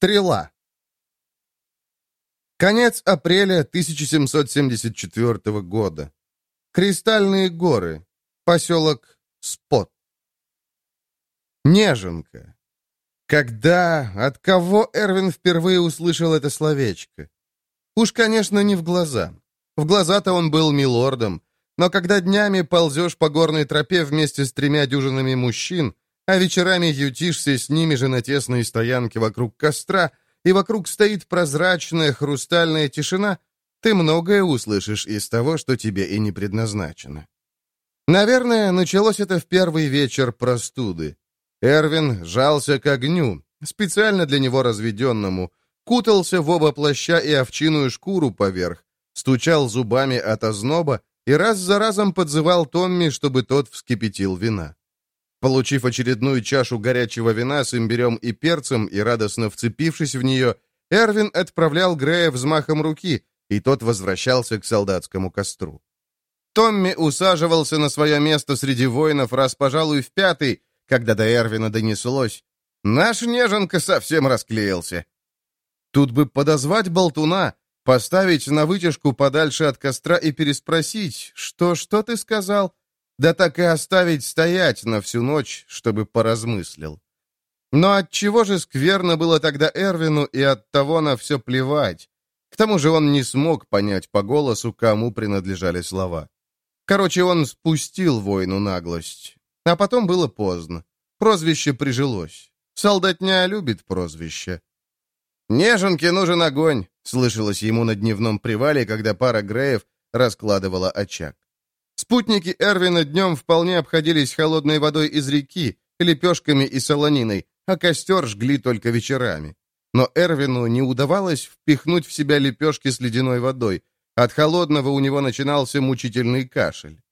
Стрела. Конец апреля 1774 года. Кристальные горы. Поселок Спот. Неженка. Когда, от кого Эрвин впервые услышал это словечко? Уж, конечно, не в глаза. В глаза-то он был милордом, но когда днями ползешь по горной тропе вместе с тремя дюжинами мужчин, а вечерами ютишься с ними же на тесной стоянке вокруг костра, и вокруг стоит прозрачная хрустальная тишина, ты многое услышишь из того, что тебе и не предназначено. Наверное, началось это в первый вечер простуды. Эрвин жался к огню, специально для него разведенному, кутался в оба плаща и овчиную шкуру поверх, стучал зубами от озноба и раз за разом подзывал Томми, чтобы тот вскипятил вина. Получив очередную чашу горячего вина с имбирем и перцем и радостно вцепившись в нее, Эрвин отправлял Грея взмахом руки, и тот возвращался к солдатскому костру. Томми усаживался на свое место среди воинов раз, пожалуй, в пятый, когда до Эрвина донеслось. «Наш неженка совсем расклеился». Тут бы подозвать болтуна, поставить на вытяжку подальше от костра и переспросить, что, что ты сказал? Да так и оставить стоять на всю ночь, чтобы поразмыслил. Но от чего же скверно было тогда Эрвину, и от того на все плевать. К тому же он не смог понять по голосу, кому принадлежали слова. Короче, он спустил воину наглость. А потом было поздно. Прозвище прижилось. Солдатня любит прозвище. «Неженке нужен огонь», — слышалось ему на дневном привале, когда пара Греев раскладывала очаг. Спутники Эрвина днем вполне обходились холодной водой из реки, лепешками и солониной, а костер жгли только вечерами. Но Эрвину не удавалось впихнуть в себя лепешки с ледяной водой. От холодного у него начинался мучительный кашель.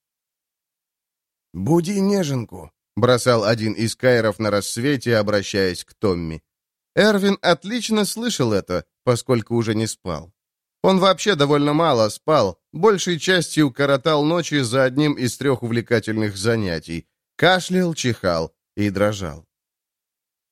«Буди неженку», — бросал один из кайров на рассвете, обращаясь к Томми. Эрвин отлично слышал это, поскольку уже не спал. Он вообще довольно мало спал, большей частью коротал ночи за одним из трех увлекательных занятий. Кашлял, чихал и дрожал.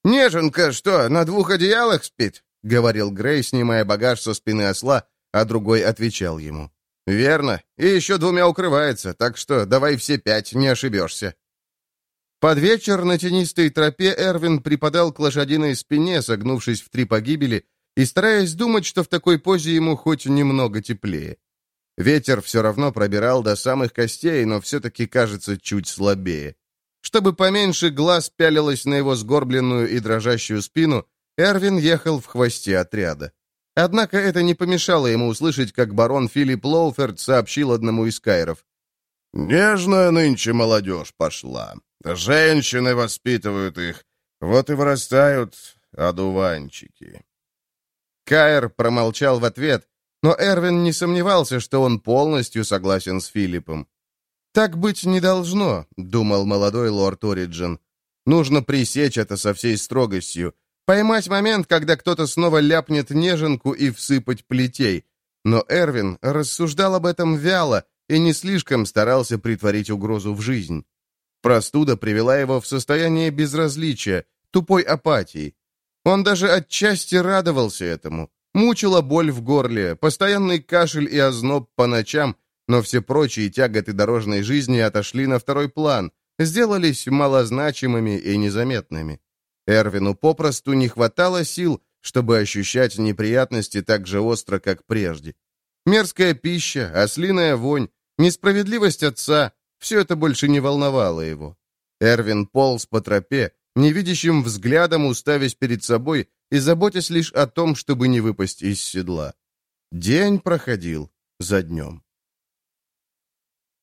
«Неженка что, на двух одеялах спит?» — говорил Грей, снимая багаж со спины осла, а другой отвечал ему. «Верно, и еще двумя укрывается, так что давай все пять, не ошибешься». Под вечер на тенистой тропе Эрвин припадал к лошадиной спине, согнувшись в три погибели, и стараясь думать, что в такой позе ему хоть немного теплее. Ветер все равно пробирал до самых костей, но все-таки кажется чуть слабее. Чтобы поменьше глаз пялилось на его сгорбленную и дрожащую спину, Эрвин ехал в хвосте отряда. Однако это не помешало ему услышать, как барон Филипп Лоуферд сообщил одному из кайров. «Нежная нынче молодежь пошла. Женщины воспитывают их. Вот и вырастают одуванчики». Каэр промолчал в ответ, но Эрвин не сомневался, что он полностью согласен с Филиппом. «Так быть не должно», — думал молодой лорд Ориджин. «Нужно пресечь это со всей строгостью, поймать момент, когда кто-то снова ляпнет неженку и всыпать плетей». Но Эрвин рассуждал об этом вяло и не слишком старался притворить угрозу в жизнь. Простуда привела его в состояние безразличия, тупой апатии. Он даже отчасти радовался этому. Мучила боль в горле, постоянный кашель и озноб по ночам, но все прочие тяготы дорожной жизни отошли на второй план, сделались малозначимыми и незаметными. Эрвину попросту не хватало сил, чтобы ощущать неприятности так же остро, как прежде. Мерзкая пища, ослиная вонь, несправедливость отца — все это больше не волновало его. Эрвин полз по тропе, невидящим взглядом уставясь перед собой и заботясь лишь о том, чтобы не выпасть из седла. День проходил за днем.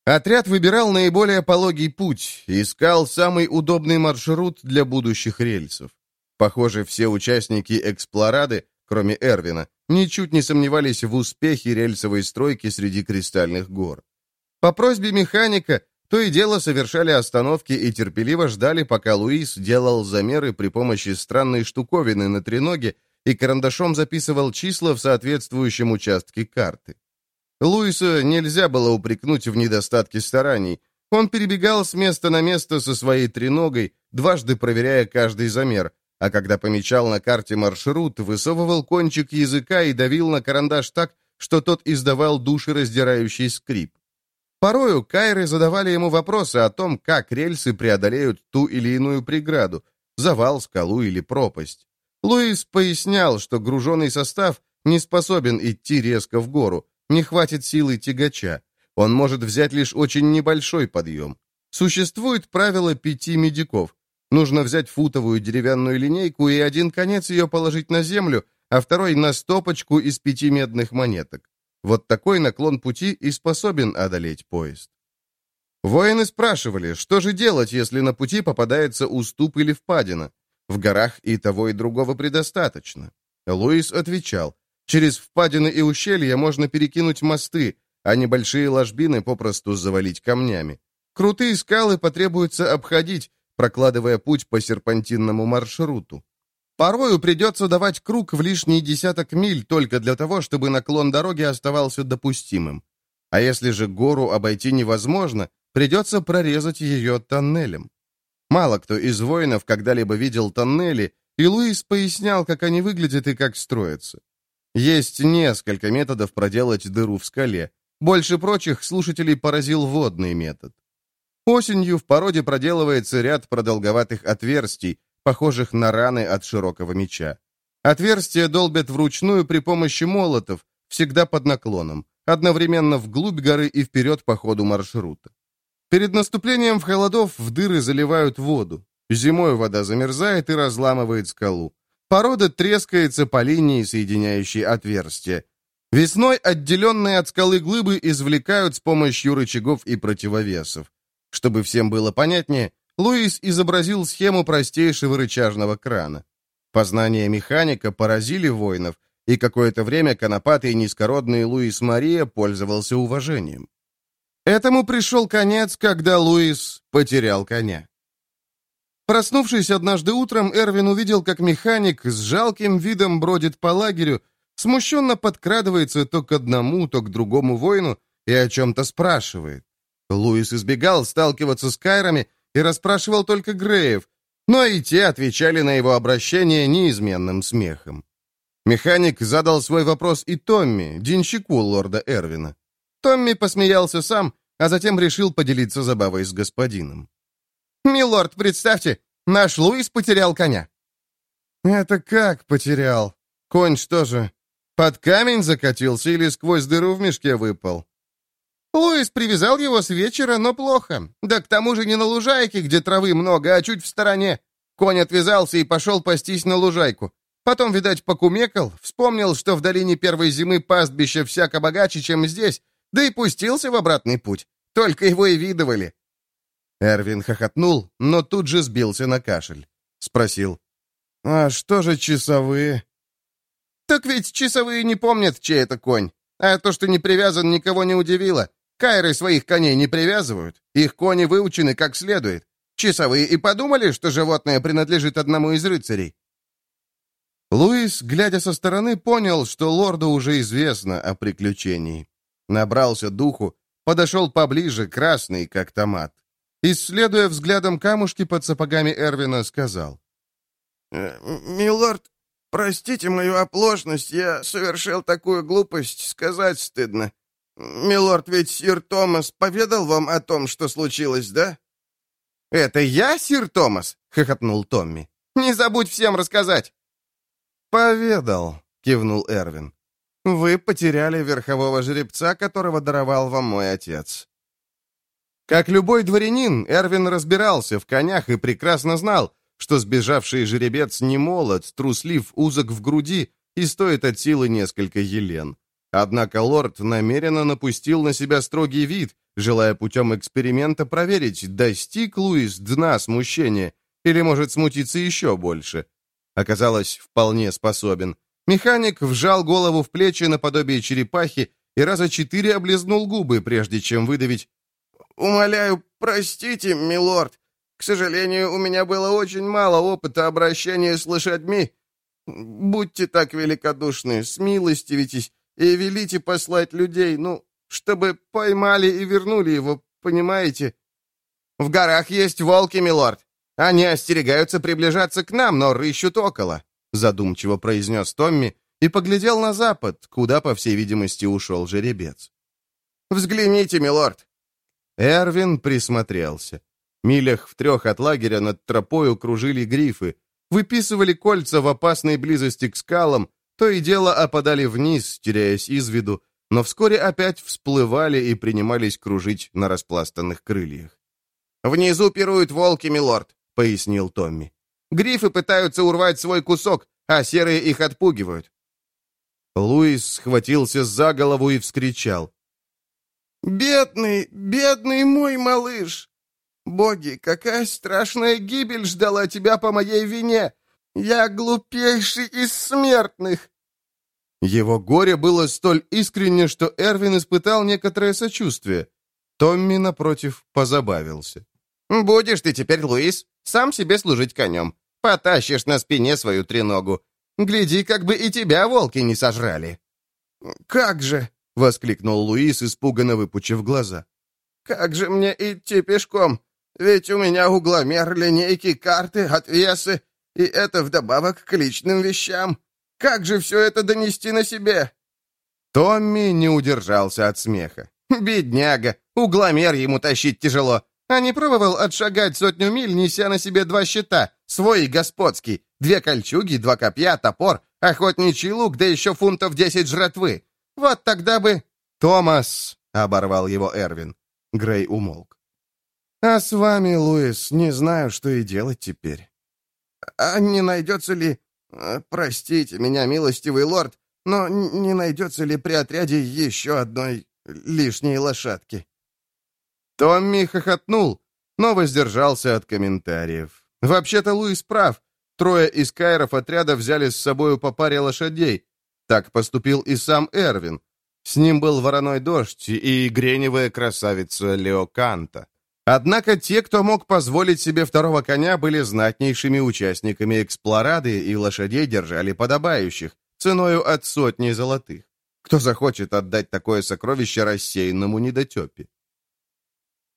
Отряд выбирал наиболее пологий путь, искал самый удобный маршрут для будущих рельсов. Похоже, все участники эксплорады, кроме Эрвина, ничуть не сомневались в успехе рельсовой стройки среди кристальных гор. По просьбе механика то и дело совершали остановки и терпеливо ждали, пока Луис делал замеры при помощи странной штуковины на треноге и карандашом записывал числа в соответствующем участке карты. Луиса нельзя было упрекнуть в недостатке стараний. Он перебегал с места на место со своей треногой, дважды проверяя каждый замер, а когда помечал на карте маршрут, высовывал кончик языка и давил на карандаш так, что тот издавал душераздирающий скрип. Порою Кайры задавали ему вопросы о том, как рельсы преодолеют ту или иную преграду, завал, скалу или пропасть. Луис пояснял, что груженный состав не способен идти резко в гору, не хватит силы тягача. Он может взять лишь очень небольшой подъем. Существует правило пяти медиков. Нужно взять футовую деревянную линейку и один конец ее положить на землю, а второй на стопочку из пяти медных монеток. Вот такой наклон пути и способен одолеть поезд. Воины спрашивали, что же делать, если на пути попадается уступ или впадина. В горах и того, и другого предостаточно. Луис отвечал, через впадины и ущелья можно перекинуть мосты, а небольшие ложбины попросту завалить камнями. Крутые скалы потребуется обходить, прокладывая путь по серпантинному маршруту. Порою придется давать круг в лишний десяток миль только для того, чтобы наклон дороги оставался допустимым. А если же гору обойти невозможно, придется прорезать ее тоннелем. Мало кто из воинов когда-либо видел тоннели, и Луис пояснял, как они выглядят и как строятся. Есть несколько методов проделать дыру в скале. Больше прочих слушателей поразил водный метод. Осенью в породе проделывается ряд продолговатых отверстий, похожих на раны от широкого меча. Отверстия долбят вручную при помощи молотов, всегда под наклоном, одновременно вглубь горы и вперед по ходу маршрута. Перед наступлением в холодов в дыры заливают воду. Зимой вода замерзает и разламывает скалу. Порода трескается по линии, соединяющей отверстия. Весной отделенные от скалы глыбы извлекают с помощью рычагов и противовесов. Чтобы всем было понятнее, Луис изобразил схему простейшего рычажного крана. Познания механика поразили воинов, и какое-то время конопатый низкородный Луис Мария пользовался уважением. Этому пришел конец, когда Луис потерял коня. Проснувшись однажды утром, Эрвин увидел, как механик с жалким видом бродит по лагерю, смущенно подкрадывается то к одному, то к другому воину и о чем-то спрашивает. Луис избегал сталкиваться с Кайрами, и расспрашивал только Греев, но и те отвечали на его обращение неизменным смехом. Механик задал свой вопрос и Томми, денщику лорда Эрвина. Томми посмеялся сам, а затем решил поделиться забавой с господином. «Милорд, представьте, наш Луис потерял коня». «Это как потерял? Конь что же, под камень закатился или сквозь дыру в мешке выпал?» Луис привязал его с вечера, но плохо. Да к тому же не на лужайке, где травы много, а чуть в стороне. Конь отвязался и пошел пастись на лужайку. Потом, видать, покумекал, вспомнил, что в долине первой зимы пастбище всяко богаче, чем здесь, да и пустился в обратный путь. Только его и видывали. Эрвин хохотнул, но тут же сбился на кашель. Спросил. «А что же часовые?» «Так ведь часовые не помнят, чей это конь. А то, что не привязан, никого не удивило. Кайры своих коней не привязывают. Их кони выучены как следует. Часовые и подумали, что животное принадлежит одному из рыцарей. Луис, глядя со стороны, понял, что лорду уже известно о приключении. Набрался духу, подошел поближе, красный, как томат. Исследуя взглядом камушки под сапогами Эрвина, сказал. «Э, «Милорд, простите мою оплошность, я совершил такую глупость, сказать стыдно. «Милорд, ведь сир Томас поведал вам о том, что случилось, да?» «Это я, сир Томас?» — хохотнул Томми. «Не забудь всем рассказать!» «Поведал», — кивнул Эрвин. «Вы потеряли верхового жеребца, которого даровал вам мой отец». Как любой дворянин, Эрвин разбирался в конях и прекрасно знал, что сбежавший жеребец не молод, труслив, узок в груди и стоит от силы несколько елен. Однако лорд намеренно напустил на себя строгий вид, желая путем эксперимента проверить, достиг Луис дна смущения или может смутиться еще больше. Оказалось, вполне способен. Механик вжал голову в плечи наподобие черепахи и раза четыре облизнул губы, прежде чем выдавить «Умоляю, простите, милорд. К сожалению, у меня было очень мало опыта обращения с лошадьми. Будьте так великодушны, смилостивитесь и велите послать людей, ну, чтобы поймали и вернули его, понимаете? В горах есть волки, милорд. Они остерегаются приближаться к нам, но рыщут около», задумчиво произнес Томми и поглядел на запад, куда, по всей видимости, ушел жеребец. «Взгляните, милорд!» Эрвин присмотрелся. Милях в трех от лагеря над тропою кружили грифы, выписывали кольца в опасной близости к скалам, то и дело опадали вниз, теряясь из виду, но вскоре опять всплывали и принимались кружить на распластанных крыльях. «Внизу пируют волки, милорд», — пояснил Томми. «Грифы пытаются урвать свой кусок, а серые их отпугивают». Луис схватился за голову и вскричал. «Бедный, бедный мой малыш! Боги, какая страшная гибель ждала тебя по моей вине! Я глупейший из смертных!» Его горе было столь искренне, что Эрвин испытал некоторое сочувствие. Томми, напротив, позабавился. «Будешь ты теперь, Луис, сам себе служить конем. Потащишь на спине свою треногу. Гляди, как бы и тебя волки не сожрали». «Как же!» — воскликнул Луис, испуганно выпучив глаза. «Как же мне идти пешком? Ведь у меня угломер, линейки, карты, отвесы, и это вдобавок к личным вещам. Как же все это донести на себе?» Томми не удержался от смеха. «Бедняга! Угломер ему тащить тяжело. А не пробовал отшагать сотню миль, неся на себе два щита, свой и господский, две кольчуги, два копья, топор, охотничий лук, да еще фунтов десять жратвы. Вот тогда бы...» «Томас!» — оборвал его Эрвин. Грей умолк. «А с вами, Луис, не знаю, что и делать теперь». «А не найдется ли... Э, простите меня, милостивый лорд, но не найдется ли при отряде еще одной лишней лошадки?» Томми хохотнул, но воздержался от комментариев. Вообще-то Луис прав. Трое из кайров отряда взяли с собою по паре лошадей. Так поступил и сам Эрвин. С ним был вороной дождь и греневая красавица Леоканта. Однако те, кто мог позволить себе второго коня, были знатнейшими участниками эксплорады и лошадей держали подобающих, ценою от сотни золотых. Кто захочет отдать такое сокровище рассеянному недотепе?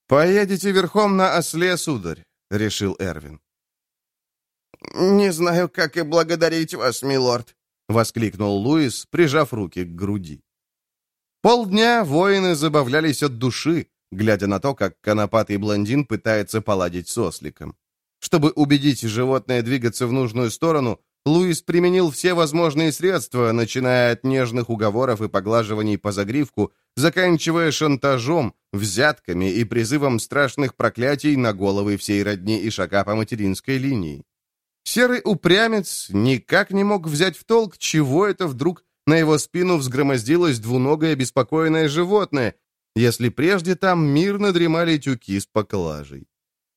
«Поедете верхом на осле, сударь», — решил Эрвин. «Не знаю, как и благодарить вас, милорд», — воскликнул Луис, прижав руки к груди. Полдня воины забавлялись от души, глядя на то, как конопатый блондин пытается поладить с осликом. Чтобы убедить животное двигаться в нужную сторону, Луис применил все возможные средства, начиная от нежных уговоров и поглаживаний по загривку, заканчивая шантажом, взятками и призывом страшных проклятий на головы всей родни и шага по материнской линии. Серый упрямец никак не мог взять в толк, чего это вдруг на его спину взгромоздилось двуногое беспокойное животное, если прежде там мирно дремали тюки с поклажей.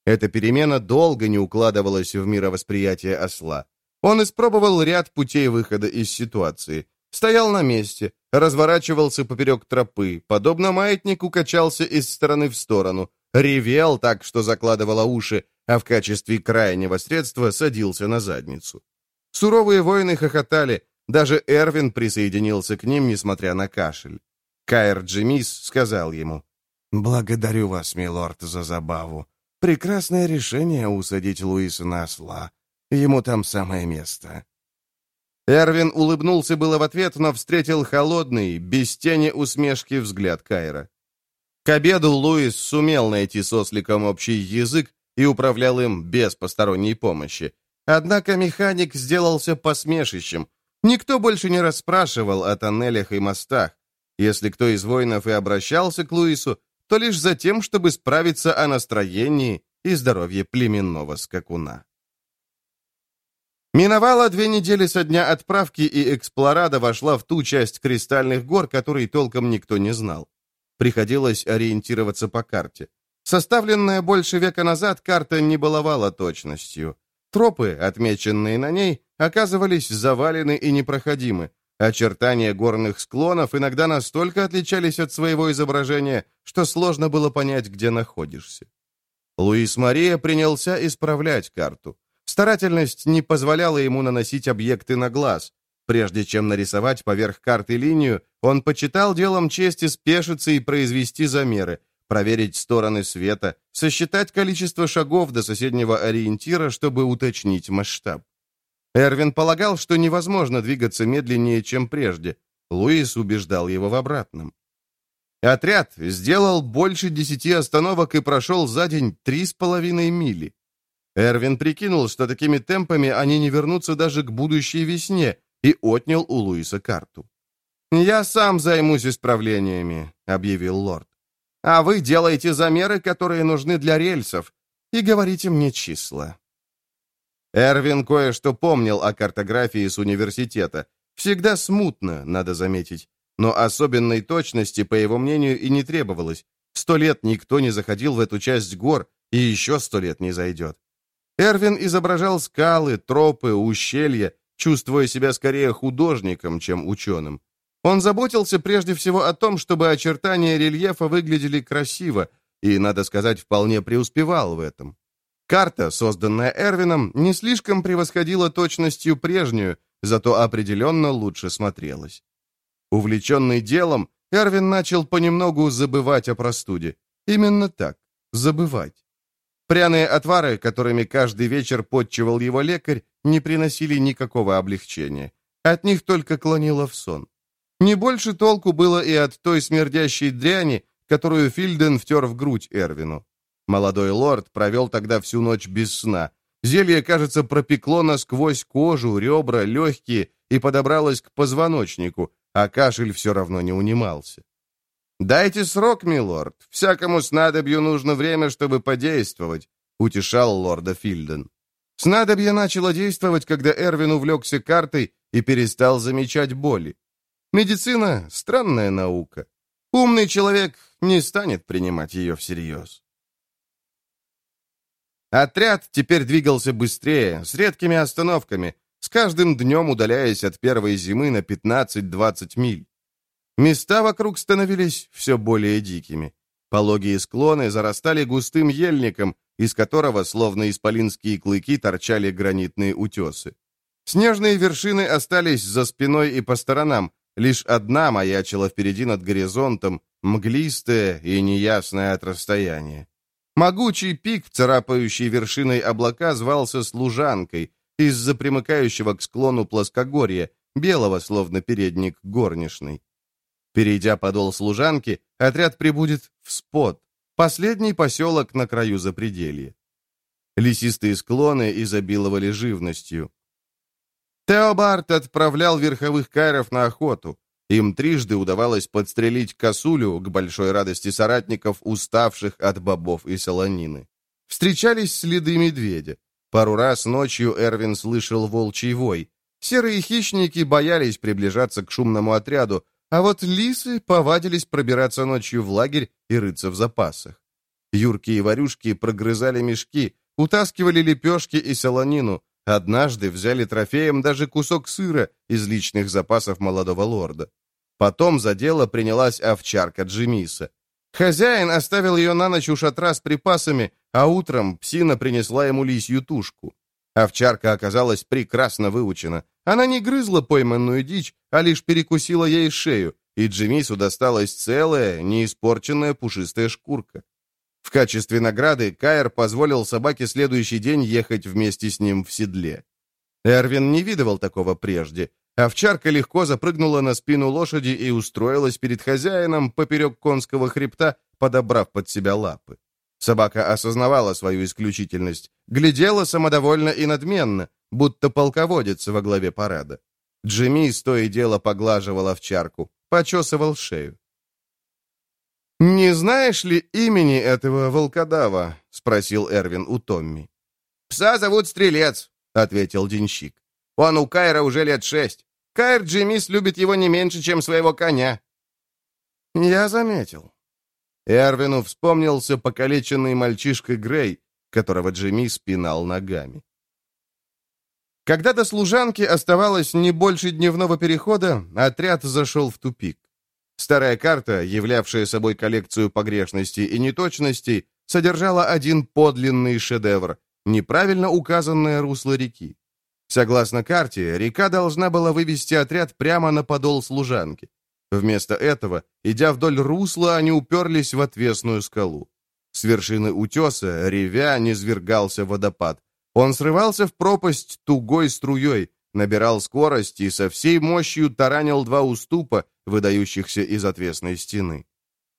Эта перемена долго не укладывалась в мировосприятие осла. Он испробовал ряд путей выхода из ситуации. Стоял на месте, разворачивался поперек тропы, подобно маятнику качался из стороны в сторону, ревел так, что закладывало уши, а в качестве крайнего средства садился на задницу. Суровые воины хохотали, даже Эрвин присоединился к ним, несмотря на кашель. Каэр Джемис сказал ему, «Благодарю вас, милорд, за забаву. Прекрасное решение усадить Луиса на осла. Ему там самое место». Эрвин улыбнулся было в ответ, но встретил холодный, без тени усмешки взгляд Кайра. К обеду Луис сумел найти с осликом общий язык и управлял им без посторонней помощи. Однако механик сделался посмешищем. Никто больше не расспрашивал о тоннелях и мостах. Если кто из воинов и обращался к Луису, то лишь за тем, чтобы справиться о настроении и здоровье племенного скакуна. Миновало две недели со дня отправки, и Эксплорада вошла в ту часть кристальных гор, которой толком никто не знал. Приходилось ориентироваться по карте. Составленная больше века назад, карта не баловала точностью. Тропы, отмеченные на ней, оказывались завалены и непроходимы. Очертания горных склонов иногда настолько отличались от своего изображения, что сложно было понять, где находишься. Луис Мария принялся исправлять карту. Старательность не позволяла ему наносить объекты на глаз. Прежде чем нарисовать поверх карты линию, он почитал делом чести спешиться и произвести замеры, проверить стороны света, сосчитать количество шагов до соседнего ориентира, чтобы уточнить масштаб. Эрвин полагал, что невозможно двигаться медленнее, чем прежде. Луис убеждал его в обратном. Отряд сделал больше десяти остановок и прошел за день три с половиной мили. Эрвин прикинул, что такими темпами они не вернутся даже к будущей весне, и отнял у Луиса карту. «Я сам займусь исправлениями», — объявил лорд. «А вы делаете замеры, которые нужны для рельсов, и говорите мне числа». Эрвин кое-что помнил о картографии с университета. Всегда смутно, надо заметить. Но особенной точности, по его мнению, и не требовалось. Сто лет никто не заходил в эту часть гор, и еще сто лет не зайдет. Эрвин изображал скалы, тропы, ущелья, чувствуя себя скорее художником, чем ученым. Он заботился прежде всего о том, чтобы очертания рельефа выглядели красиво, и, надо сказать, вполне преуспевал в этом. Карта, созданная Эрвином, не слишком превосходила точностью прежнюю, зато определенно лучше смотрелась. Увлеченный делом, Эрвин начал понемногу забывать о простуде. Именно так, забывать. Пряные отвары, которыми каждый вечер подчивал его лекарь, не приносили никакого облегчения. От них только клонило в сон. Не больше толку было и от той смердящей дряни, которую Фильден втер в грудь Эрвину. Молодой лорд провел тогда всю ночь без сна. Зелье, кажется, пропекло насквозь кожу, ребра, легкие и подобралось к позвоночнику, а кашель все равно не унимался. «Дайте срок, милорд. Всякому снадобью нужно время, чтобы подействовать», — утешал лорда Фильден. Снадобье начало действовать, когда Эрвин увлекся картой и перестал замечать боли. Медицина — странная наука. Умный человек не станет принимать ее всерьез. Отряд теперь двигался быстрее, с редкими остановками, с каждым днем удаляясь от первой зимы на 15-20 миль. Места вокруг становились все более дикими. Пологие склоны зарастали густым ельником, из которого, словно исполинские клыки, торчали гранитные утесы. Снежные вершины остались за спиной и по сторонам, лишь одна маячила впереди над горизонтом, мглистая и неясная от расстояния. Могучий пик, царапающий вершиной облака, звался Служанкой из-за примыкающего к склону плоскогорья, белого, словно передник горничной. Перейдя подол служанки, отряд прибудет в Спот, последний поселок на краю запределья. Лесистые склоны изобиловали живностью. Теобард отправлял верховых кайров на охоту. Им трижды удавалось подстрелить косулю к большой радости соратников, уставших от бобов и солонины. Встречались следы медведя. Пару раз ночью Эрвин слышал волчий вой. Серые хищники боялись приближаться к шумному отряду, а вот лисы повадились пробираться ночью в лагерь и рыться в запасах. Юрки и варюшки прогрызали мешки, утаскивали лепешки и солонину. Однажды взяли трофеем даже кусок сыра из личных запасов молодого лорда. Потом за дело принялась овчарка Джимиса. Хозяин оставил ее на ночь у шатра с припасами, а утром псина принесла ему лисью тушку. Овчарка оказалась прекрасно выучена. Она не грызла пойманную дичь, а лишь перекусила ей шею, и Джимису досталась целая, неиспорченная пушистая шкурка. В качестве награды Кайр позволил собаке следующий день ехать вместе с ним в седле. Эрвин не видывал такого прежде. Овчарка легко запрыгнула на спину лошади и устроилась перед хозяином поперек конского хребта, подобрав под себя лапы. Собака осознавала свою исключительность, глядела самодовольно и надменно, будто полководец во главе парада. Джимми то и дело поглаживал овчарку, почесывал шею. «Не знаешь ли имени этого волкодава?» — спросил Эрвин у Томми. «Пса зовут Стрелец», — ответил денщик. «Он у Кайра уже лет шесть. Кайр Джимис любит его не меньше, чем своего коня». «Я заметил». Эрвину вспомнился покалеченный мальчишка Грей, которого Джимми спинал ногами. Когда до служанки оставалось не больше дневного перехода, отряд зашел в тупик. Старая карта, являвшая собой коллекцию погрешностей и неточностей, содержала один подлинный шедевр — неправильно указанное русло реки. Согласно карте, река должна была вывести отряд прямо на подол служанки. Вместо этого, идя вдоль русла, они уперлись в отвесную скалу. С вершины утеса, ревя, низвергался водопад. Он срывался в пропасть тугой струей, набирал скорость и со всей мощью таранил два уступа, выдающихся из отвесной стены.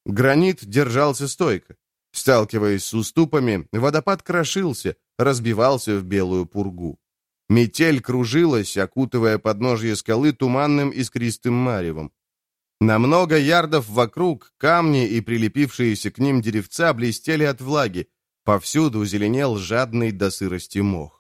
Гранит держался стойко. Сталкиваясь с уступами, водопад крошился, разбивался в белую пургу. Метель кружилась, окутывая подножье скалы туманным искристым маревом. На много ярдов вокруг камни и прилепившиеся к ним деревца блестели от влаги, повсюду зеленел жадный до сырости мох.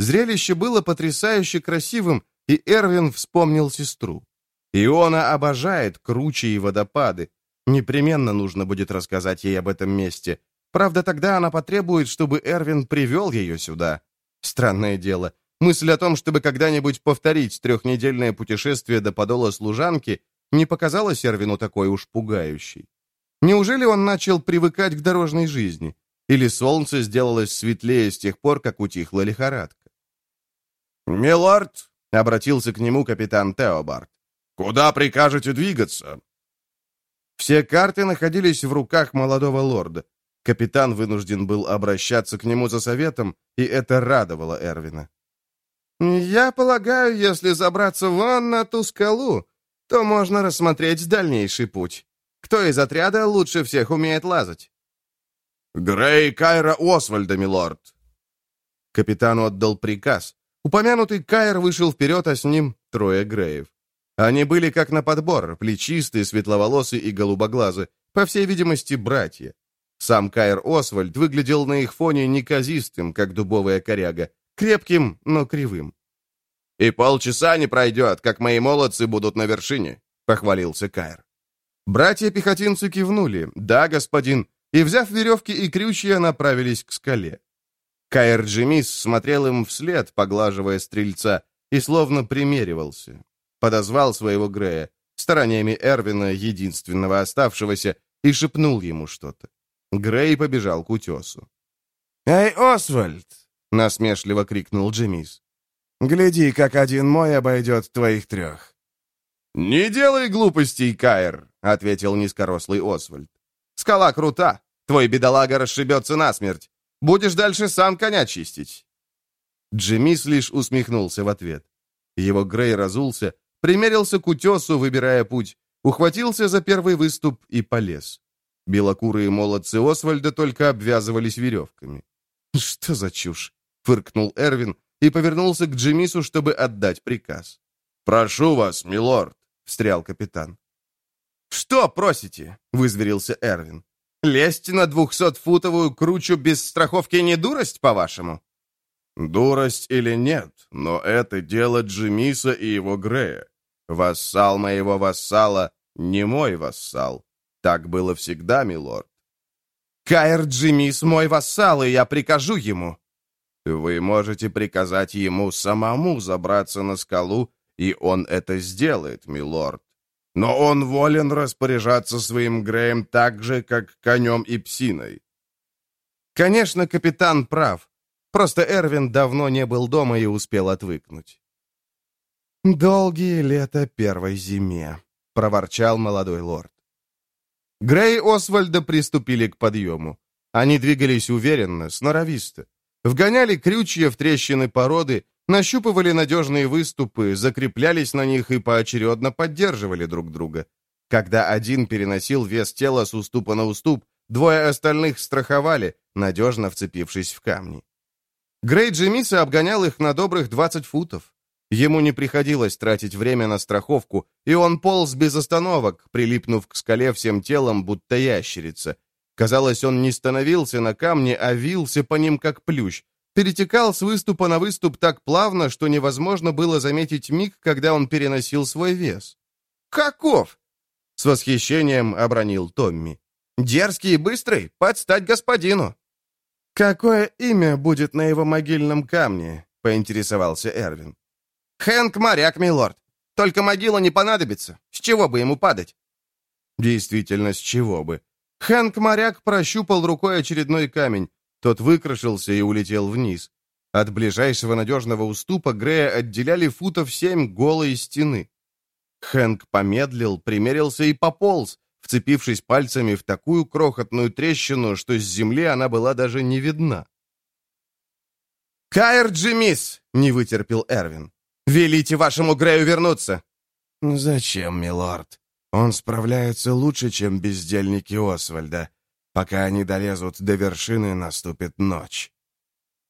Зрелище было потрясающе красивым, и Эрвин вспомнил сестру. Иона обожает кручи и водопады. Непременно нужно будет рассказать ей об этом месте. Правда, тогда она потребует, чтобы Эрвин привел ее сюда. Странное дело. Мысль о том, чтобы когда-нибудь повторить трехнедельное путешествие до подола служанки, не показалась Эрвину такой уж пугающей. Неужели он начал привыкать к дорожной жизни? Или солнце сделалось светлее с тех пор, как утихла лихорадка? «Милорд!» — обратился к нему капитан Теобард. «Куда прикажете двигаться?» Все карты находились в руках молодого лорда. Капитан вынужден был обращаться к нему за советом, и это радовало Эрвина. «Я полагаю, если забраться вон на ту скалу, то можно рассмотреть дальнейший путь. Кто из отряда лучше всех умеет лазать?» «Грей Кайра Освальда, милорд!» Капитан отдал приказ. Упомянутый Кайр вышел вперед, а с ним трое Греев. Они были как на подбор, плечистые, светловолосые и голубоглазы, по всей видимости, братья. Сам Кайр Освальд выглядел на их фоне неказистым, как дубовая коряга, крепким, но кривым. «И полчаса не пройдет, как мои молодцы будут на вершине», — похвалился Кайр. Братья-пехотинцы кивнули, да, господин, и, взяв веревки и крючья, направились к скале. Кайр Джемис смотрел им вслед, поглаживая стрельца, и словно примеривался. Подозвал своего Грея, стараниями Эрвина, единственного оставшегося, и шепнул ему что-то. Грей побежал к утесу. «Эй, Освальд!» — насмешливо крикнул Джемис. Гляди, как один мой обойдет твоих трех». «Не делай глупостей, Каир», — ответил низкорослый Освальд. «Скала крута. Твой бедолага расшибется насмерть. Будешь дальше сам коня чистить». Джимис лишь усмехнулся в ответ. Его Грей разулся, примерился к утесу, выбирая путь, ухватился за первый выступ и полез. Белокурые молодцы Освальда только обвязывались веревками. «Что за чушь?» — фыркнул Эрвин, и повернулся к Джимису, чтобы отдать приказ. «Прошу вас, милорд», — встрял капитан. «Что просите?» — вызверился Эрвин. «Лезть на двухсотфутовую кручу без страховки не дурость, по-вашему?» «Дурость или нет, но это дело Джимиса и его Грея. Вассал моего вассала не мой вассал. Так было всегда, милорд». «Каэр Джимис мой вассал, и я прикажу ему», вы можете приказать ему самому забраться на скалу, и он это сделает, милорд. Но он волен распоряжаться своим Греем так же, как конем и псиной. Конечно, капитан прав. Просто Эрвин давно не был дома и успел отвыкнуть. «Долгие лета первой зиме», — проворчал молодой лорд. Грей и Освальда приступили к подъему. Они двигались уверенно, сноровисто. Вгоняли крючья в трещины породы, нащупывали надежные выступы, закреплялись на них и поочередно поддерживали друг друга. Когда один переносил вес тела с уступа на уступ, двое остальных страховали, надежно вцепившись в камни. Грей Джемиса обгонял их на добрых 20 футов. Ему не приходилось тратить время на страховку, и он полз без остановок, прилипнув к скале всем телом, будто ящерица, Казалось, он не становился на камне, а вился по ним, как плющ. Перетекал с выступа на выступ так плавно, что невозможно было заметить миг, когда он переносил свой вес. «Каков?» — с восхищением обронил Томми. «Дерзкий и быстрый, подстать господину!» «Какое имя будет на его могильном камне?» — поинтересовался Эрвин. «Хэнк Моряк, милорд. Только могила не понадобится. С чего бы ему падать?» «Действительно, с чего бы. Хэнк-моряк прощупал рукой очередной камень. Тот выкрошился и улетел вниз. От ближайшего надежного уступа Грея отделяли футов семь голой стены. Хэнк помедлил, примерился и пополз, вцепившись пальцами в такую крохотную трещину, что с земли она была даже не видна. «Каэр Джимис!» — не вытерпел Эрвин. «Велите вашему Грею вернуться!» «Зачем, милорд? Он справляется лучше, чем бездельники Освальда. Пока они долезут до вершины, наступит ночь».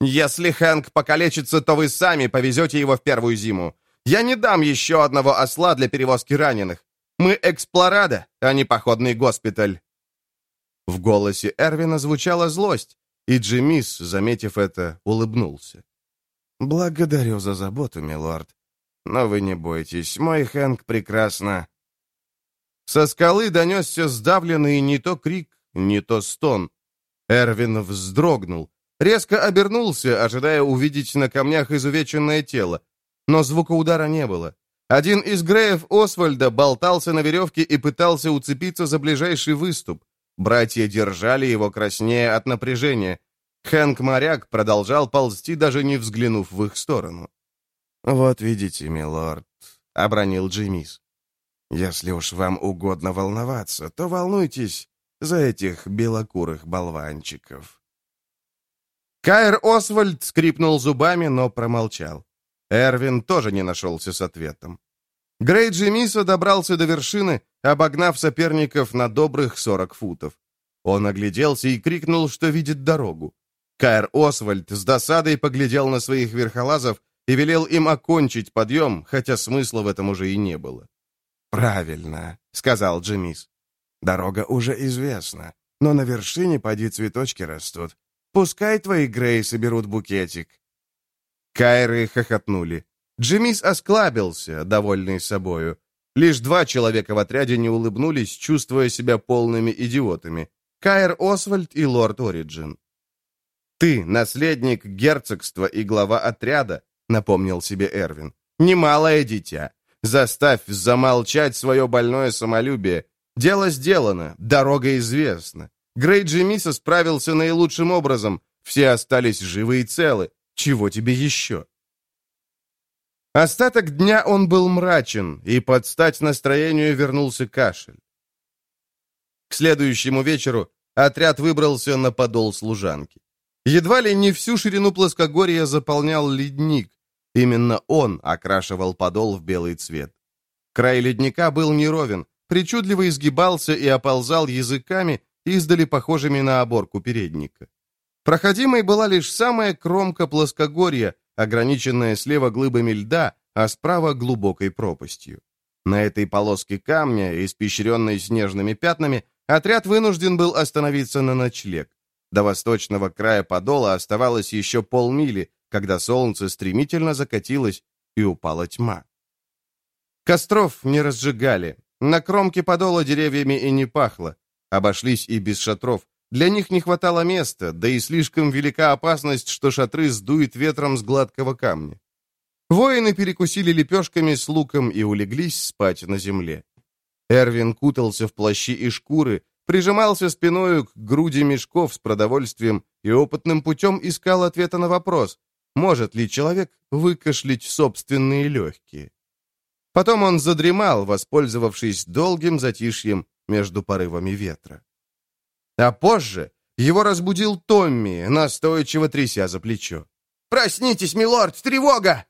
«Если Хэнк покалечится, то вы сами повезете его в первую зиму. Я не дам еще одного осла для перевозки раненых. Мы эксплорада, а не походный госпиталь». В голосе Эрвина звучала злость, и Джимис, заметив это, улыбнулся. «Благодарю за заботу, милорд. Но вы не бойтесь, мой Хэнк прекрасно...» Со скалы донесся сдавленный не то крик, не то стон. Эрвин вздрогнул, резко обернулся, ожидая увидеть на камнях изувеченное тело. Но звука удара не было. Один из Греев Освальда болтался на веревке и пытался уцепиться за ближайший выступ. Братья держали его краснее от напряжения. Хэнк-моряк продолжал ползти, даже не взглянув в их сторону. «Вот видите, милорд», — обронил Джимис. «Если уж вам угодно волноваться, то волнуйтесь за этих белокурых болванчиков». Кайр Освальд скрипнул зубами, но промолчал. Эрвин тоже не нашелся с ответом. Грей Джимиса добрался до вершины, обогнав соперников на добрых 40 футов. Он огляделся и крикнул, что видит дорогу. Кайр Освальд с досадой поглядел на своих верхолазов и велел им окончить подъем, хотя смысла в этом уже и не было. «Правильно», — сказал Джимис. «Дорога уже известна, но на вершине поди цветочки растут. Пускай твои Грей соберут букетик. Кайры хохотнули. Джимис осклабился, довольный собою. Лишь два человека в отряде не улыбнулись, чувствуя себя полными идиотами. Кайр Освальд и лорд Ориджин. «Ты, наследник герцогства и глава отряда», — напомнил себе Эрвин. «Немалое дитя. Заставь замолчать свое больное самолюбие. Дело сделано, дорога известна. Грей Джимиса справился наилучшим образом. Все остались живы и целы. Чего тебе еще? Остаток дня он был мрачен, и под стать настроению вернулся кашель. К следующему вечеру отряд выбрался на подол служанки. Едва ли не всю ширину плоскогорья заполнял ледник. Именно он окрашивал подол в белый цвет. Край ледника был неровен, причудливо изгибался и оползал языками, издали похожими на оборку передника. Проходимой была лишь самая кромка плоскогорья, ограниченная слева глыбами льда, а справа глубокой пропастью. На этой полоске камня, испещренной снежными пятнами, отряд вынужден был остановиться на ночлег. До восточного края подола оставалось еще полмили, когда солнце стремительно закатилось и упала тьма. Костров не разжигали. На кромке подола деревьями и не пахло. Обошлись и без шатров. Для них не хватало места, да и слишком велика опасность, что шатры сдует ветром с гладкого камня. Воины перекусили лепешками с луком и улеглись спать на земле. Эрвин кутался в плащи и шкуры, прижимался спиною к груди мешков с продовольствием и опытным путем искал ответа на вопрос, может ли человек выкашлять собственные легкие. Потом он задремал, воспользовавшись долгим затишьем между порывами ветра. А позже его разбудил Томми, настойчиво тряся за плечо. «Проснитесь, милорд! Тревога!»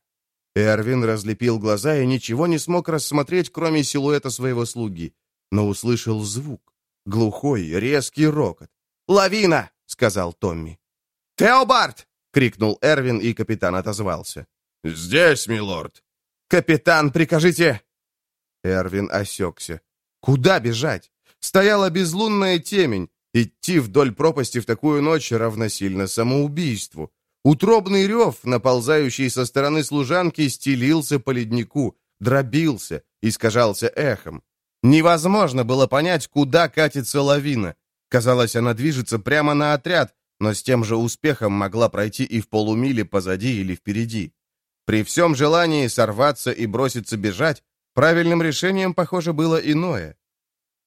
Эрвин разлепил глаза и ничего не смог рассмотреть, кроме силуэта своего слуги, но услышал звук. Глухой, резкий рокот. «Лавина!» — сказал Томми. «Теобард!» — крикнул Эрвин, и капитан отозвался. «Здесь, милорд!» «Капитан, прикажите!» Эрвин осекся. «Куда бежать?» Стояла безлунная темень, Идти вдоль пропасти в такую ночь равносильно самоубийству. Утробный рев, наползающий со стороны служанки, стелился по леднику, дробился, искажался эхом. Невозможно было понять, куда катится лавина. Казалось, она движется прямо на отряд, но с тем же успехом могла пройти и в полумиле позади или впереди. При всем желании сорваться и броситься бежать, правильным решением, похоже, было иное.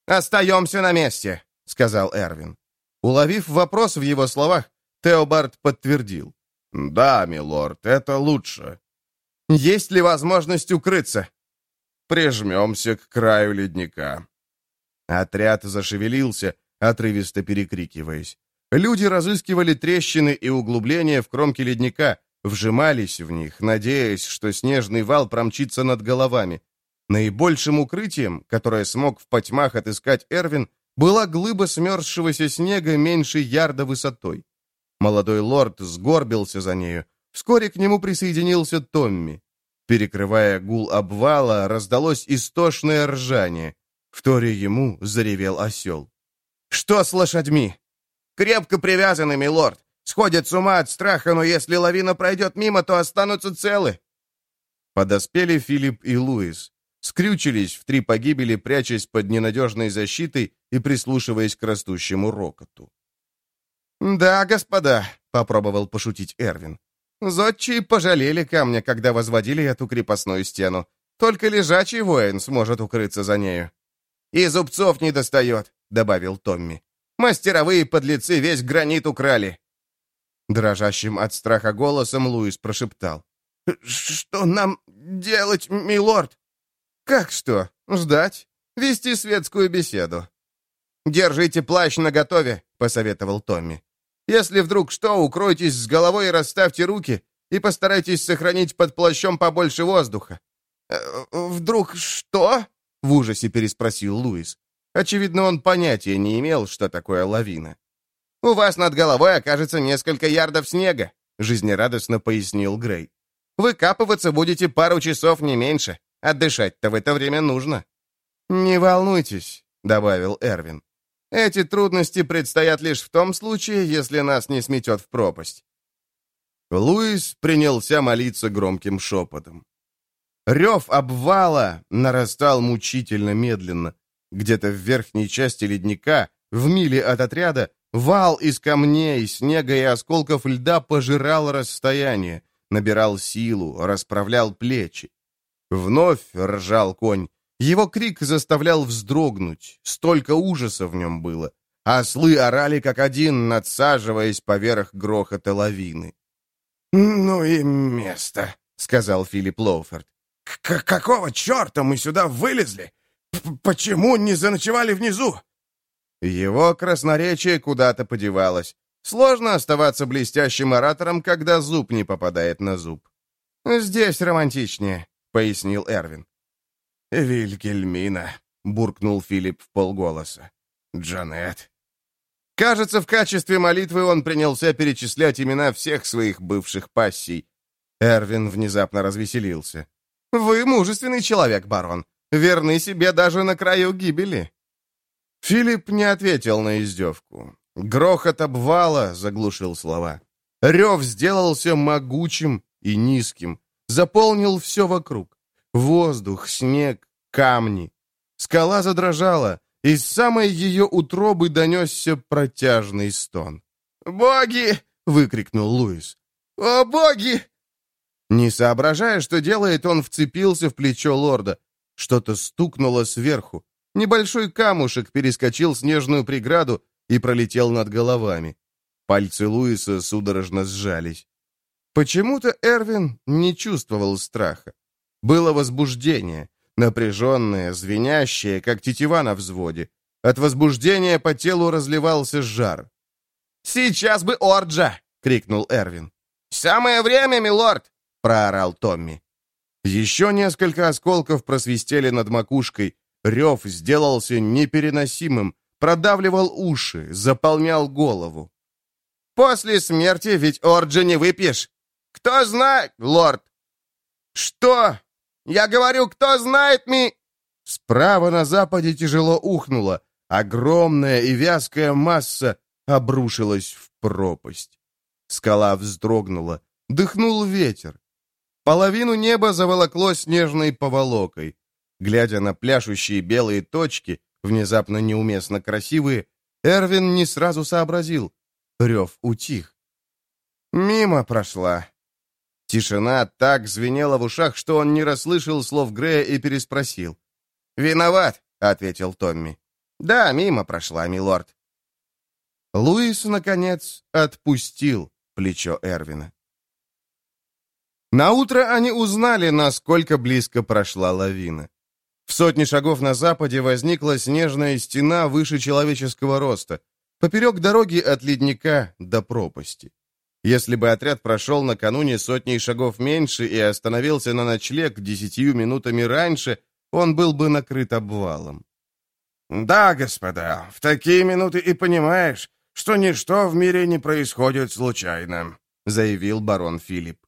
«Остаемся на месте!» — сказал Эрвин. Уловив вопрос в его словах, Теобард подтвердил. «Да, милорд, это лучше». «Есть ли возможность укрыться?» прижмемся к краю ледника». Отряд зашевелился, отрывисто перекрикиваясь. Люди разыскивали трещины и углубления в кромке ледника, вжимались в них, надеясь, что снежный вал промчится над головами. Наибольшим укрытием, которое смог в потьмах отыскать Эрвин, была глыба смерзшегося снега меньше ярда высотой. Молодой лорд сгорбился за нею. Вскоре к нему присоединился Томми. Перекрывая гул обвала, раздалось истошное ржание. В торе ему заревел осел. «Что с лошадьми?» «Крепко привязаны, милорд. Сходят с ума от страха, но если лавина пройдет мимо, то останутся целы». Подоспели Филипп и Луис. Скрючились в три погибели, прячась под ненадежной защитой и прислушиваясь к растущему рокоту. «Да, господа», — попробовал пошутить Эрвин. «Зодчие пожалели камня, когда возводили эту крепостную стену. Только лежачий воин сможет укрыться за нею». «И зубцов не достает», — добавил Томми. «Мастеровые подлецы весь гранит украли». Дрожащим от страха голосом Луис прошептал. «Что нам делать, милорд?» «Как что? Ждать? Вести светскую беседу?» «Держите плащ наготове», — посоветовал Томми. Если вдруг что, укройтесь с головой и расставьте руки, и постарайтесь сохранить под плащом побольше воздуха». Э, «Вдруг что?» — в ужасе переспросил Луис. Очевидно, он понятия не имел, что такое лавина. «У вас над головой окажется несколько ярдов снега», — жизнерадостно пояснил Грей. «Выкапываться будете пару часов, не меньше. Отдышать-то в это время нужно». «Не волнуйтесь», — добавил Эрвин. Эти трудности предстоят лишь в том случае, если нас не сметет в пропасть». Луис принялся молиться громким шепотом. Рев обвала нарастал мучительно медленно. Где-то в верхней части ледника, в миле от отряда, вал из камней, снега и осколков льда пожирал расстояние, набирал силу, расправлял плечи. Вновь ржал конь, его крик заставлял вздрогнуть, столько ужаса в нем было. Ослы орали как один, надсаживаясь поверх грохота лавины. «Ну и место», — сказал Филипп Лоуфорд. «Какого черта мы сюда вылезли? П Почему не заночевали внизу?» Его красноречие куда-то подевалось. Сложно оставаться блестящим оратором, когда зуб не попадает на зуб. «Здесь романтичнее», — пояснил Эрвин. «Вильгельмина», — буркнул Филипп в полголоса. «Джанет». Кажется, в качестве молитвы он принялся перечислять имена всех своих бывших пассий. Эрвин внезапно развеселился. «Вы мужественный человек, барон. Верны себе даже на краю гибели». Филипп не ответил на издевку. Грохот обвала заглушил слова. Рев сделался могучим и низким, заполнил все вокруг. Воздух, снег, камни. Скала задрожала, из самой ее утробы донесся протяжный стон. «Боги!» — выкрикнул Луис. «О, боги!» Не соображая, что делает, он вцепился в плечо лорда. Что-то стукнуло сверху. Небольшой камушек перескочил снежную преграду и пролетел над головами. Пальцы Луиса судорожно сжались. Почему-то Эрвин не чувствовал страха. Было возбуждение, напряженное, звенящее, как тетива на взводе. От возбуждения по телу разливался жар. «Сейчас бы Орджа!» — крикнул Эрвин. «Самое время, милорд!» — проорал Томми. Еще несколько осколков просвистели над макушкой. Рев сделался непереносимым, продавливал уши, заполнял голову. «После смерти ведь Орджа не выпьешь! Кто знает, лорд!» «Что?» Я говорю, кто знает ми...» Справа на западе тяжело ухнуло. Огромная и вязкая масса обрушилась в пропасть. Скала вздрогнула. Дыхнул ветер. Половину неба заволокло снежной поволокой. Глядя на пляшущие белые точки, внезапно неуместно красивые, Эрвин не сразу сообразил. Рев утих. «Мимо прошла», Тишина так звенела в ушах, что он не расслышал слов Грея и переспросил. «Виноват», — ответил Томми. «Да, мимо прошла, милорд». Луис, наконец, отпустил плечо Эрвина. Наутро они узнали, насколько близко прошла лавина. В сотни шагов на западе возникла снежная стена выше человеческого роста, поперек дороги от ледника до пропасти. Если бы отряд прошел накануне сотни шагов меньше и остановился на ночлег десятью минутами раньше, он был бы накрыт обвалом. «Да, господа, в такие минуты и понимаешь, что ничто в мире не происходит случайно», заявил барон Филипп.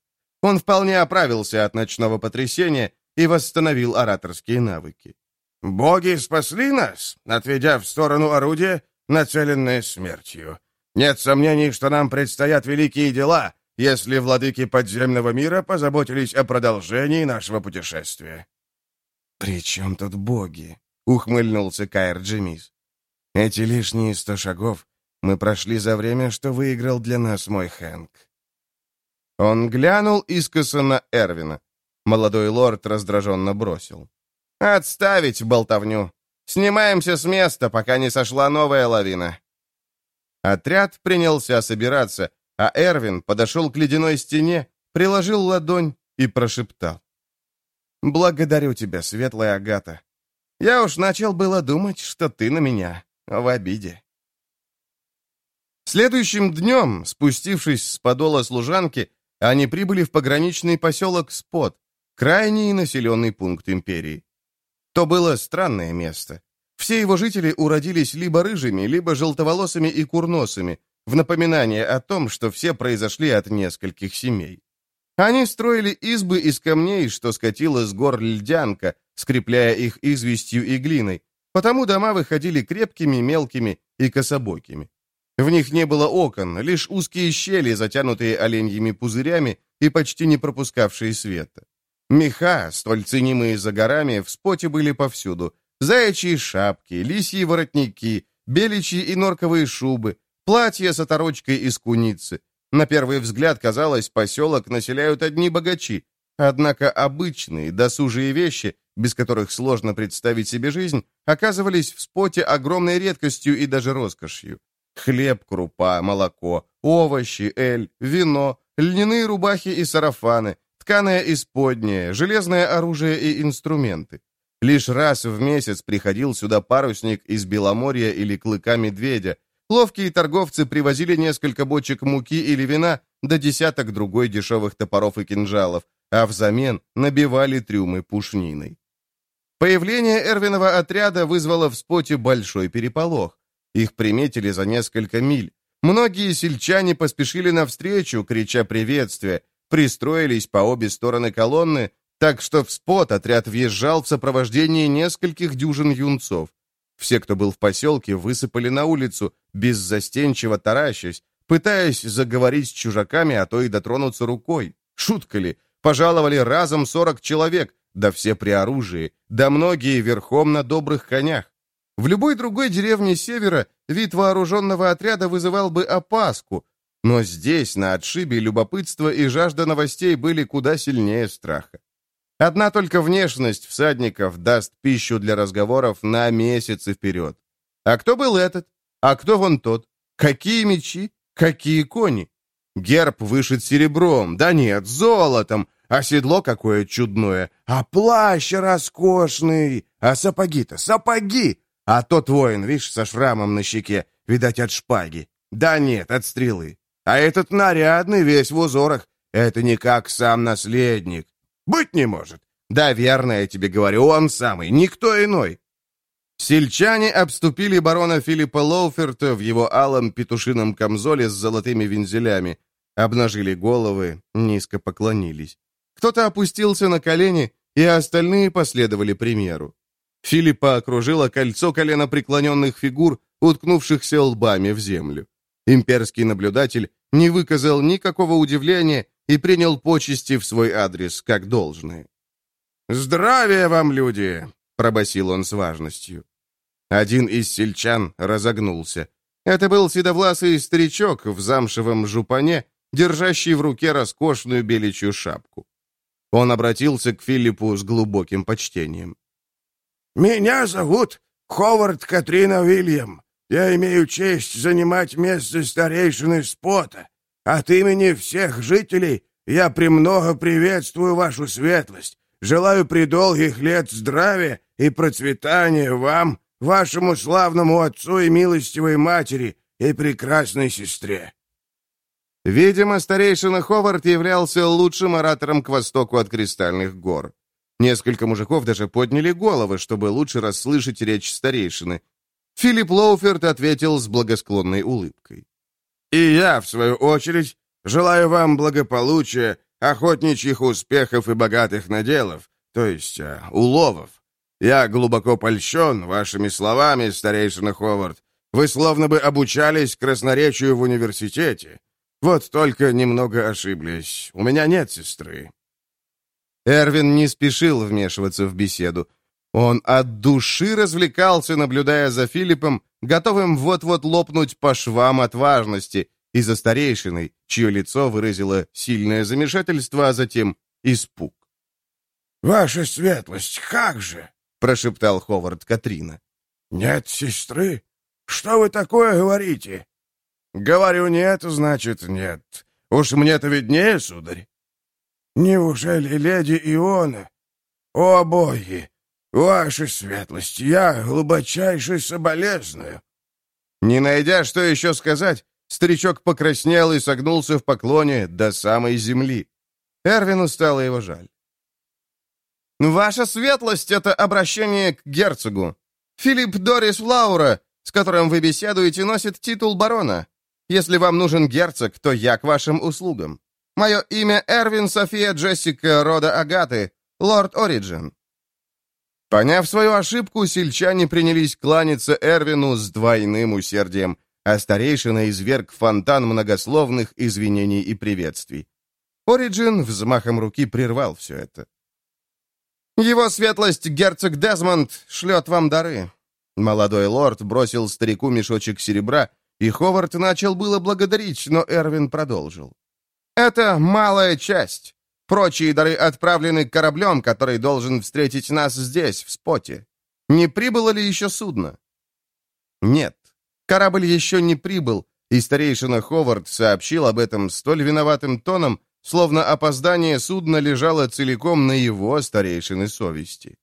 Он вполне оправился от ночного потрясения и восстановил ораторские навыки. «Боги спасли нас, отведя в сторону орудия, нацеленное смертью. Нет сомнений, что нам предстоят великие дела, если владыки подземного мира позаботились о продолжении нашего путешествия». «При чем тут боги?» — ухмыльнулся Кайр Джемис. «Эти лишние сто шагов мы прошли за время, что выиграл для нас мой Хэнк». Он глянул искоса на Эрвина. Молодой лорд раздраженно бросил. «Отставить болтовню! Снимаемся с места, пока не сошла новая лавина!» Отряд принялся собираться, а Эрвин подошел к ледяной стене, приложил ладонь и прошептал. «Благодарю тебя, светлая Агата. Я уж начал было думать, что ты на меня в обиде». Следующим днем, спустившись с подола служанки, они прибыли в пограничный поселок Спот, крайний населенный пункт империи. То было странное место. Все его жители уродились либо рыжими, либо желтоволосыми и курносыми, в напоминание о том, что все произошли от нескольких семей. Они строили избы из камней, что скатила с гор льдянка, скрепляя их известью и глиной, потому дома выходили крепкими, мелкими и кособокими. В них не было окон, лишь узкие щели, затянутые оленьими пузырями и почти не пропускавшие света. Меха, столь ценимые за горами, в споте были повсюду. Заячьи шапки, лисьи воротники, беличьи и норковые шубы, платья с оторочкой из куницы. На первый взгляд казалось, поселок населяют одни богачи. Однако обычные, досужие вещи, без которых сложно представить себе жизнь, оказывались в споте огромной редкостью и даже роскошью. Хлеб, крупа, молоко, овощи, эль, вино, льняные рубахи и сарафаны, тканое исподнее, железное оружие и инструменты. Лишь раз в месяц приходил сюда парусник из Беломорья или клыка медведя. Ловкие торговцы привозили несколько бочек муки или вина, до десяток другой дешевых топоров и кинжалов, а взамен набивали трюмы пушниной. Появление Эрвинова отряда вызвало в споте большой переполох. Их приметили за несколько миль. Многие сельчане поспешили навстречу, крича приветствия, пристроились по обе стороны колонны, так что в спот отряд въезжал в сопровождении нескольких дюжин юнцов. Все, кто был в поселке, высыпали на улицу, беззастенчиво таращась, пытаясь заговорить с чужаками, а то и дотронуться рукой. Шутка ли? Пожаловали разом сорок человек, да все при оружии, да многие верхом на добрых конях. В любой другой деревне севера вид вооруженного отряда вызывал бы опаску, но здесь, на отшибе, любопытство и жажда новостей были куда сильнее страха. Одна только внешность всадников даст пищу для разговоров на месяцы вперед. А кто был этот? А кто вон тот? Какие мечи? Какие кони? Герб вышит серебром, да нет, золотом, а седло какое чудное, а плащ роскошный, а сапоги-то, сапоги! А тот воин, видишь, со шрамом на щеке, видать, от шпаги. Да нет, от стрелы. А этот нарядный, весь в узорах, это никак сам наследник. Быть не может. Да, верно, я тебе говорю, он самый, никто иной. Сельчане обступили барона Филиппа Лоуферта в его алом петушином камзоле с золотыми вензелями, обнажили головы, низко поклонились. Кто-то опустился на колени, и остальные последовали примеру. Филиппа окружило кольцо коленопреклоненных фигур, уткнувшихся лбами в землю. Имперский наблюдатель не выказал никакого удивления и принял почести в свой адрес, как должное. «Здравия вам, люди!» — пробасил он с важностью. Один из сельчан разогнулся. Это был седовласый старичок в замшевом жупане, держащий в руке роскошную беличью шапку. Он обратился к Филиппу с глубоким почтением. «Меня зовут Ховард Катрина Уильям. Я имею честь занимать место старейшины Спота. От имени всех жителей я премного приветствую вашу светлость, желаю при долгих лет здравия и процветания вам, вашему славному отцу и милостивой матери и прекрасной сестре». Видимо, старейшина Ховард являлся лучшим оратором к востоку от Кристальных гор. Несколько мужиков даже подняли головы, чтобы лучше расслышать речь старейшины. Филипп Лоуферт ответил с благосклонной улыбкой. «И я, в свою очередь, желаю вам благополучия, охотничьих успехов и богатых наделов, то есть а, уловов. Я глубоко польщен вашими словами, старейшина Ховард. Вы словно бы обучались красноречию в университете. Вот только немного ошиблись. У меня нет сестры». Эрвин не спешил вмешиваться в беседу. Он от души развлекался, наблюдая за Филиппом, готовым вот-вот лопнуть по швам от важности, и за старейшиной, чье лицо выразило сильное замешательство, а затем испуг. «Ваша светлость, как же!» — прошептал Ховард Катрина. «Нет сестры? Что вы такое говорите?» «Говорю нет, значит нет. Уж мне-то виднее, сударь». «Неужели леди Иона? О, боги! Ваша светлость, я глубочайше соболезную». Не найдя, что еще сказать, старичок покраснел и согнулся в поклоне до самой земли. Эрвину стало его жаль. «Ваша светлость — это обращение к герцогу. Филипп Дорис Лаура, с которым вы беседуете, носит титул барона. Если вам нужен герцог, то я к вашим услугам. Мое имя Эрвин София Джессика рода Агаты, лорд Ориджин». Поняв свою ошибку, сельчане принялись кланяться Эрвину с двойным усердием, а старейшина изверг фонтан многословных извинений и приветствий. Ориджин взмахом руки прервал все это. «Его светлость, герцог Дезмонд, шлет вам дары». Молодой лорд бросил старику мешочек серебра и Ховард начал было благодарить, но Эрвин продолжил. «Это малая часть. Прочие дары отправлены кораблем, который должен встретить нас здесь, в споте. Не прибыло ли еще судно?» «Нет, корабль еще не прибыл, и старейшина Ховард сообщил об этом столь виноватым тоном, словно опоздание судна лежало целиком на его старейшины совести.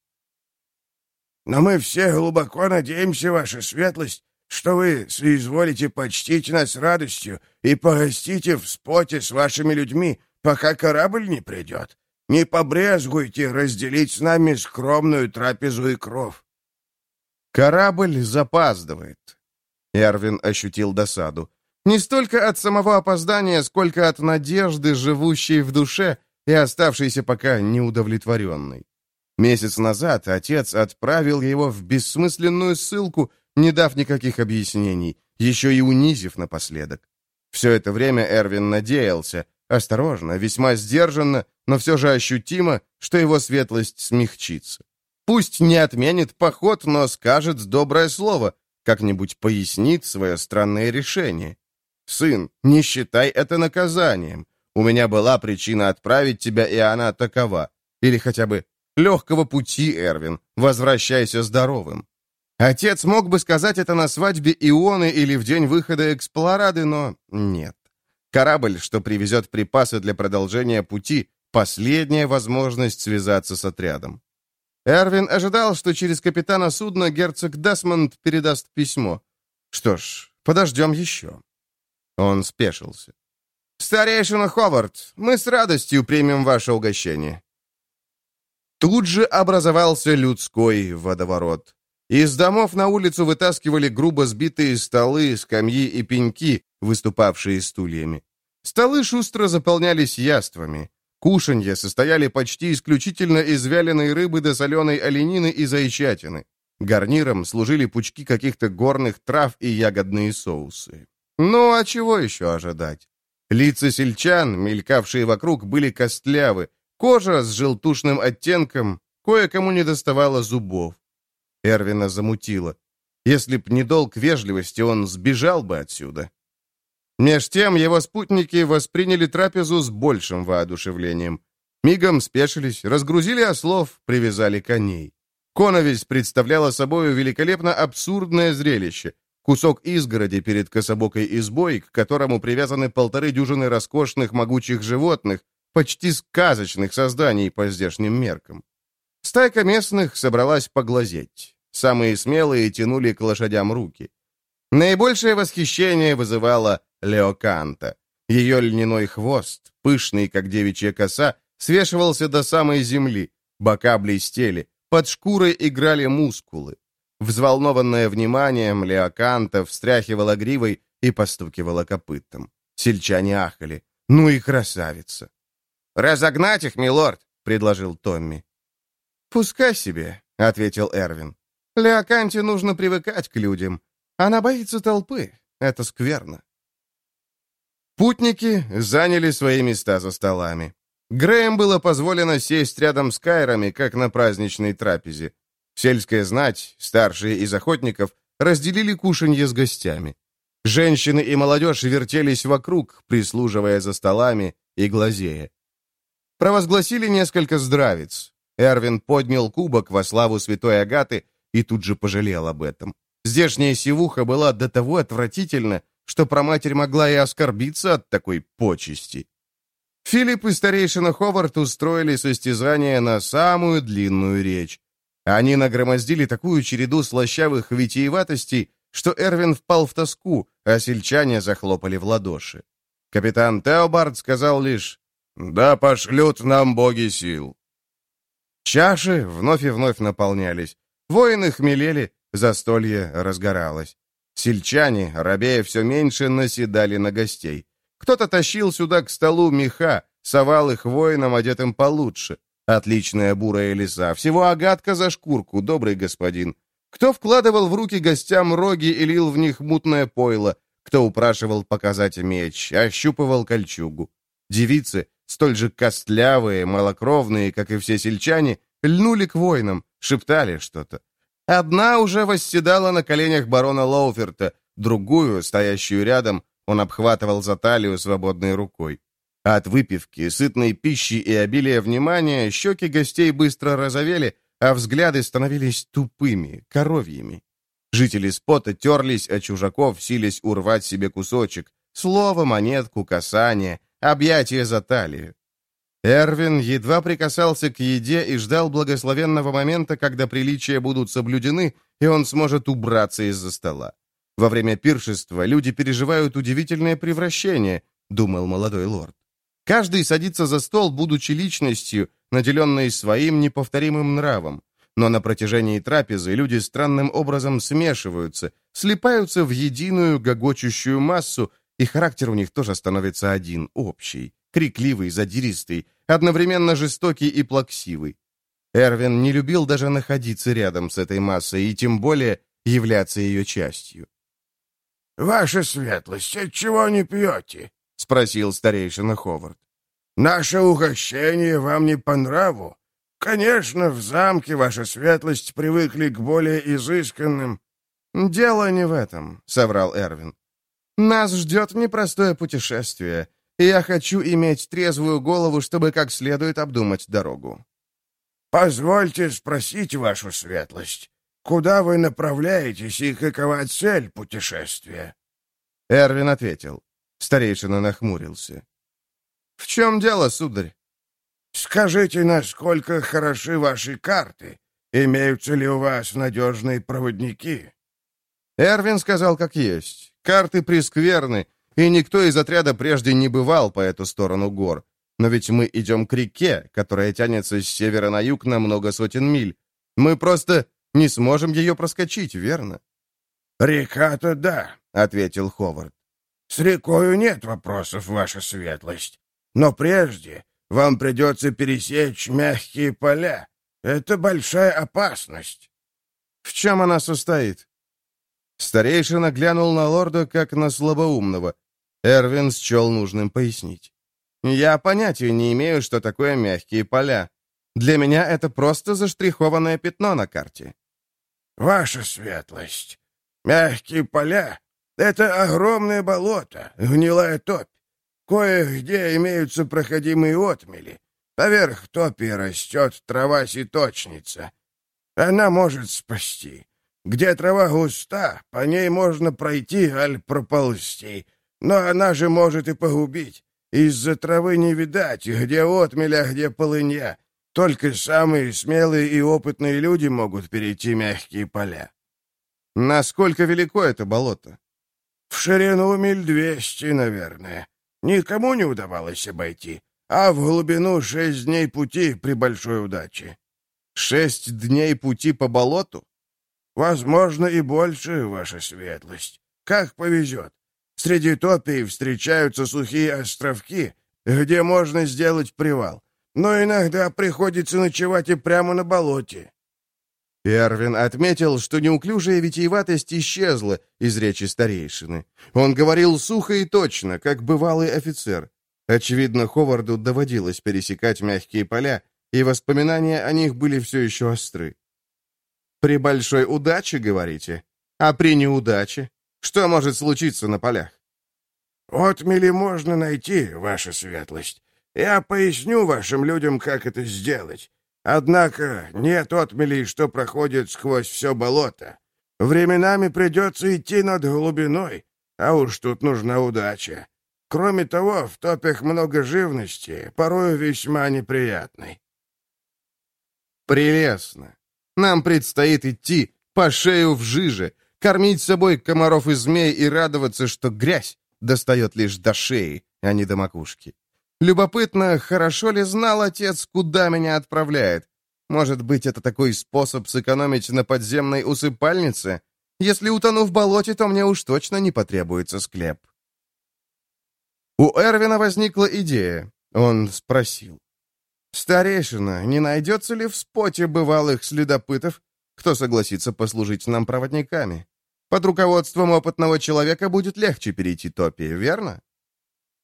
«Но мы все глубоко надеемся, ваша светлость, что вы соизволите почтить нас радостью и погостите в споте с вашими людьми, пока корабль не придет. Не побрезгуйте разделить с нами скромную трапезу и кров». «Корабль запаздывает», — Эрвин ощутил досаду. «Не столько от самого опоздания, сколько от надежды, живущей в душе и оставшейся пока неудовлетворенной. Месяц назад отец отправил его в бессмысленную ссылку, не дав никаких объяснений, еще и унизив напоследок. Все это время Эрвин надеялся, осторожно, весьма сдержанно, но все же ощутимо, что его светлость смягчится. Пусть не отменит поход, но скажет доброе слово, как-нибудь пояснит свое странное решение. «Сын, не считай это наказанием. У меня была причина отправить тебя, и она такова. Или хотя бы легкого пути, Эрвин. Возвращайся здоровым. Отец мог бы сказать это на свадьбе Ионы или в день выхода Эксплорады, но нет. Корабль, что привезет припасы для продолжения пути, последняя возможность связаться с отрядом. Эрвин ожидал, что через капитана судна герцог Десмонд передаст письмо. Что ж, подождем еще. Он спешился. «Старейшина Ховард, мы с радостью примем ваше угощение». Тут же образовался людской водоворот. Из домов на улицу вытаскивали грубо сбитые столы, скамьи и пеньки, выступавшие стульями. Столы шустро заполнялись яствами. Кушанья состояли почти исключительно из вяленой рыбы до соленой оленины и зайчатины. Гарниром служили пучки каких-то горных трав и ягодные соусы. Ну, а чего еще ожидать? Лица сельчан, мелькавшие вокруг, были костлявы, кожа с желтушным оттенком, кое-кому не доставало зубов. Эрвина замутило. Если б не долг вежливости, он сбежал бы отсюда. Меж тем его спутники восприняли трапезу с большим воодушевлением. Мигом спешились, разгрузили ослов, привязали коней. Коновесь представляла собою великолепно абсурдное зрелище. Кусок изгороди перед кособокой избой, к которому привязаны полторы дюжины роскошных могучих животных, почти сказочных созданий по здешним меркам. Стайка местных собралась поглазеть. Самые смелые тянули к лошадям руки. Наибольшее восхищение вызывала Леоканта. Ее льняной хвост, пышный, как девичья коса, свешивался до самой земли, бока блестели, под шкурой играли мускулы. Взволнованная вниманием, Леоканта встряхивала гривой и постукивала копытом. Сельчане ахали. «Ну и красавица!» «Разогнать их, милорд!» — предложил Томми. «Пускай себе», — ответил Эрвин. «Леоканте нужно привыкать к людям. Она боится толпы. Это скверно». Путники заняли свои места за столами. Грэем было позволено сесть рядом с Кайрами, как на праздничной трапезе. Сельская знать, старшие из охотников, разделили кушанье с гостями. Женщины и молодежь вертелись вокруг, прислуживая за столами и глазея. Провозгласили несколько здравиц. Эрвин поднял кубок во славу святой Агаты и тут же пожалел об этом. Здешняя сивуха была до того отвратительна, что проматерь могла и оскорбиться от такой почести. Филипп и старейшина Ховард устроили состязание на самую длинную речь. Они нагромоздили такую череду слащавых витиеватостей, что Эрвин впал в тоску, а сельчане захлопали в ладоши. Капитан Теобард сказал лишь «Да пошлют нам боги сил». Чаши вновь и вновь наполнялись. Воины хмелели, застолье разгоралось. Сельчане, робея все меньше, наседали на гостей. Кто-то тащил сюда к столу меха, совал их воинам, одетым получше. Отличная бурая лиса, всего агатка за шкурку, добрый господин. Кто вкладывал в руки гостям роги и лил в них мутное пойло, кто упрашивал показать меч, ощупывал кольчугу. Девицы, столь же костлявые, малокровные, как и все сельчане, льнули к воинам, шептали что-то. Одна уже восседала на коленях барона Лоуферта, другую, стоящую рядом, он обхватывал за талию свободной рукой. От выпивки, сытной пищи и обилия внимания щеки гостей быстро розовели, а взгляды становились тупыми, коровьими. Жители спота терлись о чужаков, сились урвать себе кусочек. Слово, монетку, касание, объятие за талию. Эрвин едва прикасался к еде и ждал благословенного момента, когда приличия будут соблюдены, и он сможет убраться из-за стола. Во время пиршества люди переживают удивительное превращение, думал молодой лорд. Каждый садится за стол, будучи личностью, наделенной своим неповторимым нравом. Но на протяжении трапезы люди странным образом смешиваются, слипаются в единую гогочущую массу, и характер у них тоже становится один, общий крикливый, задиристый, одновременно жестокий и плаксивый. Эрвин не любил даже находиться рядом с этой массой и тем более являться ее частью. «Ваша светлость, отчего не пьете?» — спросил старейшина Ховард. «Наше угощение вам не по нраву? Конечно, в замке ваша светлость привыкли к более изысканным...» «Дело не в этом», — соврал Эрвин. «Нас ждет непростое путешествие, и я хочу иметь трезвую голову, чтобы как следует обдумать дорогу». «Позвольте спросить вашу светлость, куда вы направляетесь и какова цель путешествия?» Эрвин ответил. Старейшина нахмурился. «В чем дело, сударь?» «Скажите, насколько хороши ваши карты? Имеются ли у вас надежные проводники?» Эрвин сказал, как есть. Карты прескверны, и никто из отряда прежде не бывал по эту сторону гор. Но ведь мы идем к реке, которая тянется с севера на юг на много сотен миль. Мы просто не сможем ее проскочить, верно?» «Река-то да», — ответил Ховард. «С рекою нет вопросов, ваша светлость. Но прежде вам придется пересечь мягкие поля. Это большая опасность». «В чем она состоит?» Старейшина глянул на лорда, как на слабоумного. Эрвин счел нужным пояснить. «Я понятия не имею, что такое мягкие поля. Для меня это просто заштрихованное пятно на карте». «Ваша светлость, мягкие поля — это огромное болото, гнилая топь. Кое-где имеются проходимые отмели. Поверх топи растет трава-ситочница. Она может спасти. Где трава густа, по ней можно пройти, аль проползти, но она же может и погубить. Из-за травы не видать, где отмель, а где полынья. Только самые смелые и опытные люди могут перейти мягкие поля. Насколько велико это болото? В ширину миль двести, наверное. Никому не удавалось обойти, а в глубину шесть дней пути при большой удаче. Шесть дней пути по болоту? Возможно, и больше, ваша светлость. Как повезет. Среди топий встречаются сухие островки, где можно сделать привал. Но иногда приходится ночевать и прямо на болоте. Эрвин отметил, что неуклюжая витиеватость исчезла из речи старейшины. Он говорил сухо и точно, как бывалый офицер. Очевидно, Ховарду доводилось пересекать мягкие поля, и воспоминания о них были все еще остры. «При большой удаче, говорите? А при неудаче? Что может случиться на полях?» «Отмели можно найти, ваша светлость. Я поясню вашим людям, как это сделать. Однако нет отмелей, что проходит сквозь все болото. Временами придется идти над глубиной, а уж тут нужна удача. Кроме того, в топях много живности, порою весьма неприятной. Прелестно. Нам предстоит идти по шею в жиже, кормить собой комаров и змей и радоваться, что грязь достает лишь до шеи, а не до макушки. Любопытно, хорошо ли знал отец, куда меня отправляет? Может быть, это такой способ сэкономить на подземной усыпальнице? Если утону в болоте, то мне уж точно не потребуется склеп. У Эрвина возникла идея. Он спросил. «Старейшина, не найдется ли в споте бывалых следопытов, кто согласится послужить нам проводниками? Под руководством опытного человека будет легче перейти топи, верно?»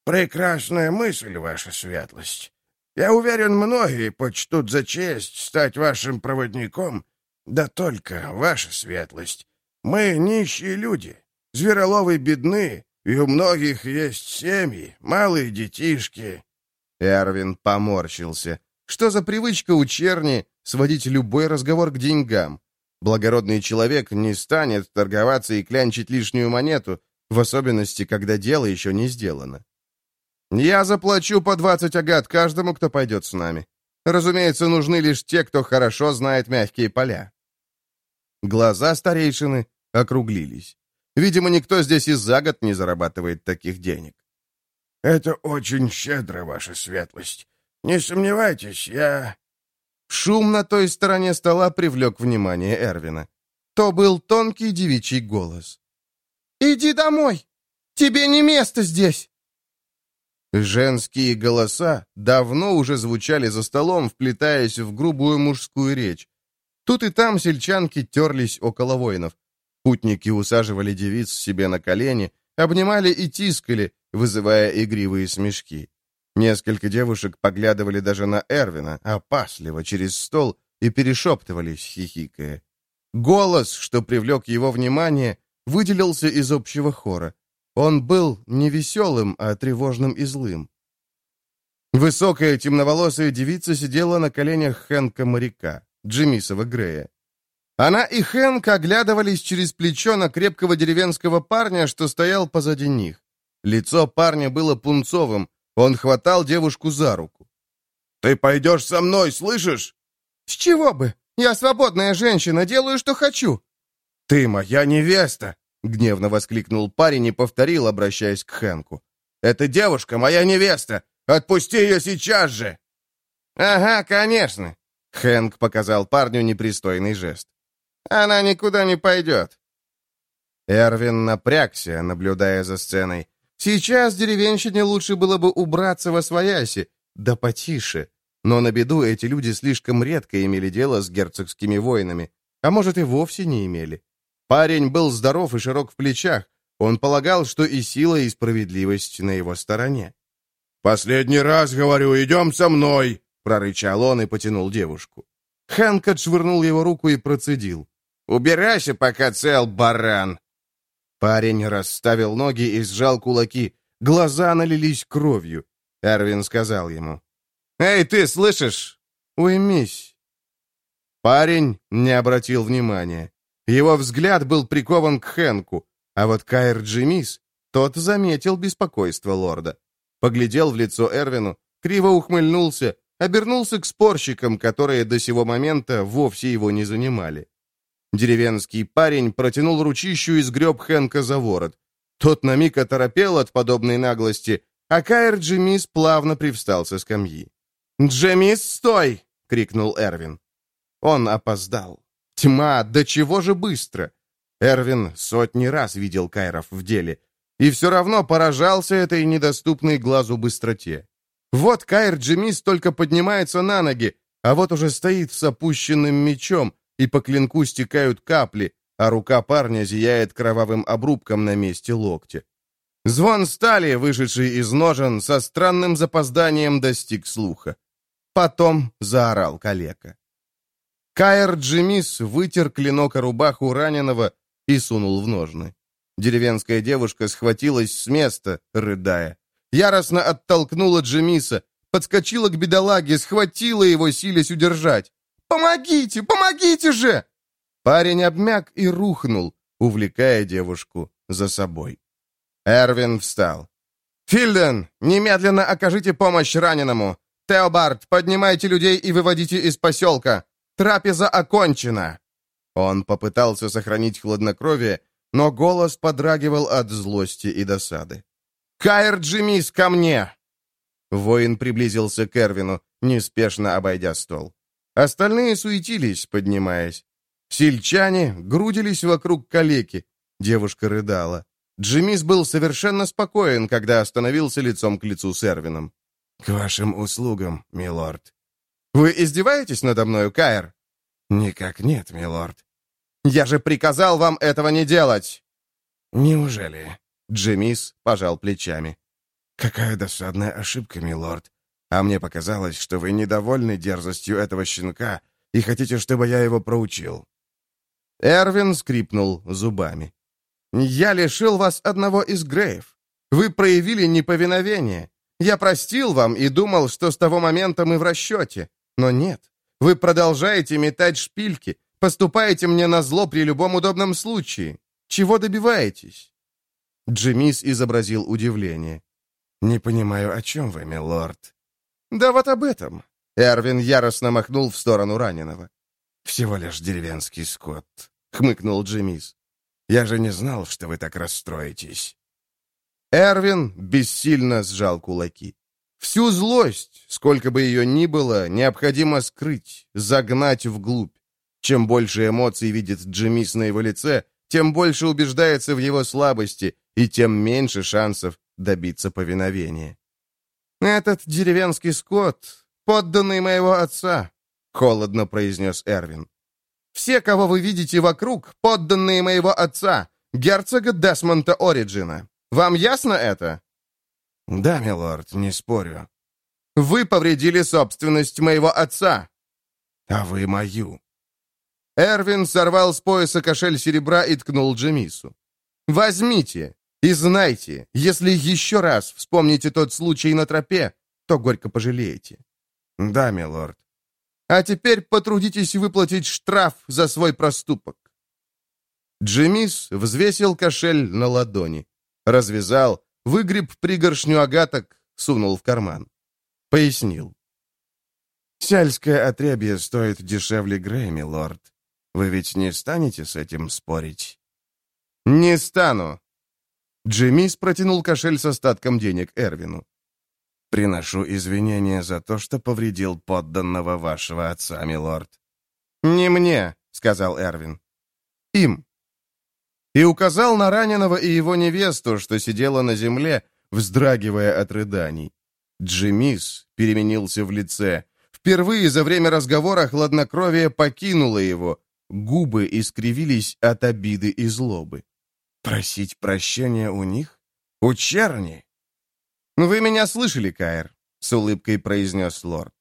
«Прекрасная мысль, ваша светлость. Я уверен, многие почтут за честь стать вашим проводником. Да только, ваша светлость, мы нищие люди, звероловы бедны, и у многих есть семьи, малые детишки». Эрвин поморщился. Что за привычка у черни сводить любой разговор к деньгам? Благородный человек не станет торговаться и клянчить лишнюю монету, в особенности, когда дело еще не сделано. Я заплачу по 20 агат каждому, кто пойдет с нами. Разумеется, нужны лишь те, кто хорошо знает мягкие поля. Глаза старейшины округлились. Видимо, никто здесь и за год не зарабатывает таких денег. «Это очень щедро, ваша светлость. Не сомневайтесь, я...» Шум на той стороне стола привлек внимание Эрвина. То был тонкий девичий голос. «Иди домой! Тебе не место здесь!» Женские голоса давно уже звучали за столом, вплетаясь в грубую мужскую речь. Тут и там сельчанки терлись около воинов. Путники усаживали девиц себе на колени, обнимали и тискали, вызывая игривые смешки. Несколько девушек поглядывали даже на Эрвина, опасливо через стол, и перешептывались, хихикая. Голос, что привлек его внимание, выделился из общего хора. Он был не веселым, а тревожным и злым. Высокая темноволосая девица сидела на коленях Хэнка-моряка, Джимисова Грея. Она и Хэнк оглядывались через плечо на крепкого деревенского парня, что стоял позади них. Лицо парня было пунцовым, он хватал девушку за руку. «Ты пойдешь со мной, слышишь?» «С чего бы? Я свободная женщина, делаю, что хочу». «Ты моя невеста!» — гневно воскликнул парень и повторил, обращаясь к Хэнку. «Эта девушка моя невеста! Отпусти ее сейчас же!» «Ага, конечно!» — Хэнк показал парню непристойный жест. «Она никуда не пойдет!» Эрвин напрягся, наблюдая за сценой. Сейчас деревенщине лучше было бы убраться во свояси, да потише. Но на беду эти люди слишком редко имели дело с герцогскими воинами, а может и вовсе не имели. Парень был здоров и широк в плечах. Он полагал, что и сила, и справедливость на его стороне. «Последний раз, говорю, идем со мной!» — прорычал он и потянул девушку. Хэнк отшвырнул его руку и процедил. «Убирайся, пока цел, баран!» Парень расставил ноги и сжал кулаки. Глаза налились кровью. Эрвин сказал ему. «Эй, ты, слышишь? Уймись!» Парень не обратил внимания. Его взгляд был прикован к Хэнку, а вот Кайр Джимис, тот заметил беспокойство лорда. Поглядел в лицо Эрвину, криво ухмыльнулся, обернулся к спорщикам, которые до сего момента вовсе его не занимали. Деревенский парень протянул ручищу и сгреб Хэнка за ворот. Тот на миг оторопел от подобной наглости, а Каэр Джемис плавно привстал со скамьи. «Джемис, стой!» — крикнул Эрвин. Он опоздал. Тьма, да чего же быстро! Эрвин сотни раз видел Кайров в деле, и все равно поражался этой недоступной глазу быстроте. Вот Кайр Джемис только поднимается на ноги, а вот уже стоит с опущенным мечом, и по клинку стекают капли, а рука парня зияет кровавым обрубком на месте локтя. Звон стали, вышедший из ножен, со странным запозданием достиг слуха. Потом заорал калека. Каэр Джимис вытер клинок о рубаху раненого и сунул в ножны. Деревенская девушка схватилась с места, рыдая. Яростно оттолкнула Джимиса, подскочила к бедолаге, схватила его, силясь удержать. «Помогите! Помогите же!» Парень обмяк и рухнул, увлекая девушку за собой. Эрвин встал. «Фильден, немедленно окажите помощь раненому! Теобард, поднимайте людей и выводите из поселка! Трапеза окончена!» Он попытался сохранить хладнокровие, но голос подрагивал от злости и досады. «Каэр Джимис, ко мне!» Воин приблизился к Эрвину, неспешно обойдя стол. Остальные суетились, поднимаясь. Сельчане грудились вокруг калеки. Девушка рыдала. Джимис был совершенно спокоен, когда остановился лицом к лицу с Эрвином. «К вашим услугам, милорд». «Вы издеваетесь надо мною, Каэр?» «Никак нет, милорд». «Я же приказал вам этого не делать!» «Неужели?» Джимис пожал плечами. «Какая досадная ошибка, милорд. А мне показалось, что вы недовольны дерзостью этого щенка и хотите, чтобы я его проучил». Эрвин скрипнул зубами. «Я лишил вас одного из Греев. Вы проявили неповиновение. Я простил вам и думал, что с того момента мы в расчете. Но нет. Вы продолжаете метать шпильки, поступаете мне на зло при любом удобном случае. Чего добиваетесь?» Джимис изобразил удивление. «Не понимаю, о чем вы, милорд?» «Да вот об этом». Эрвин яростно махнул в сторону раненого. «Всего лишь деревенский скот», — хмыкнул Джимис. «Я же не знал, что вы так расстроитесь». Эрвин бессильно сжал кулаки. Всю злость, сколько бы ее ни было, необходимо скрыть, загнать вглубь. Чем больше эмоций видит Джимис на его лице, тем больше убеждается в его слабости, и тем меньше шансов добиться повиновения. «Этот деревенский скот, подданный моего отца», — холодно произнес Эрвин. «Все, кого вы видите вокруг, подданные моего отца, герцога Десмонта Ориджина. Вам ясно это?» «Да, милорд, не спорю». «Вы повредили собственность моего отца». «А вы мою». Эрвин сорвал с пояса кошель серебра и ткнул Джемису. «Возьмите и знайте, если еще раз вспомните тот случай на тропе, то горько пожалеете». «Да, милорд». «А теперь потрудитесь выплатить штраф за свой проступок». Джемис взвесил кошель на ладони, развязал, выгреб пригоршню агаток, сунул в карман. Пояснил. «Сельское отребье стоит дешевле Грэмми, лорд. Вы ведь не станете с этим спорить?» «Не стану!» Джимис протянул кошель с остатком денег Эрвину. «Приношу извинения за то, что повредил подданного вашего отца, милорд». «Не мне», — сказал Эрвин. «Им» и указал на раненого и его невесту, что сидела на земле, вздрагивая от рыданий. Джимис переменился в лице. Впервые за время разговора хладнокровие покинуло его. Губы искривились от обиды и злобы. «Просить прощения у них? У черни?» «Вы меня слышали, Каэр?» — с улыбкой произнес лорд.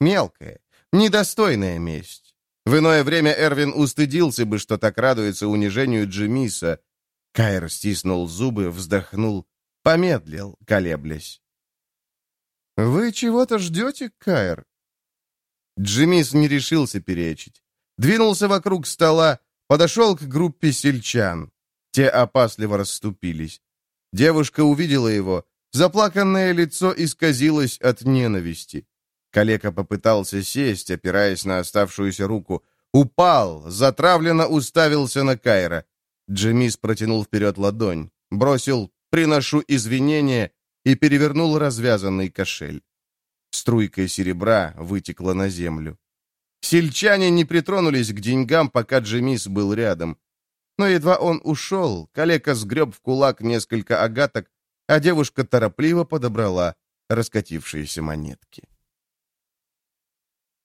«Мелкая, недостойная месть. В иное время Эрвин устыдился бы, что так радуется унижению Джимиса. Кайр стиснул зубы, вздохнул, помедлил, колеблясь. «Вы чего-то ждете, Кайр?» Джимис не решился перечить. Двинулся вокруг стола, подошел к группе сельчан. Те опасливо расступились. Девушка увидела его, Заплаканное лицо исказилось от ненависти. Калека попытался сесть, опираясь на оставшуюся руку. Упал, затравленно уставился на Кайра. Джемис протянул вперед ладонь, бросил «приношу извинения» и перевернул развязанный кошель. Струйка серебра вытекла на землю. Сельчане не притронулись к деньгам, пока Джемис был рядом. Но едва он ушел, калека сгреб в кулак несколько агаток, а девушка торопливо подобрала раскатившиеся монетки.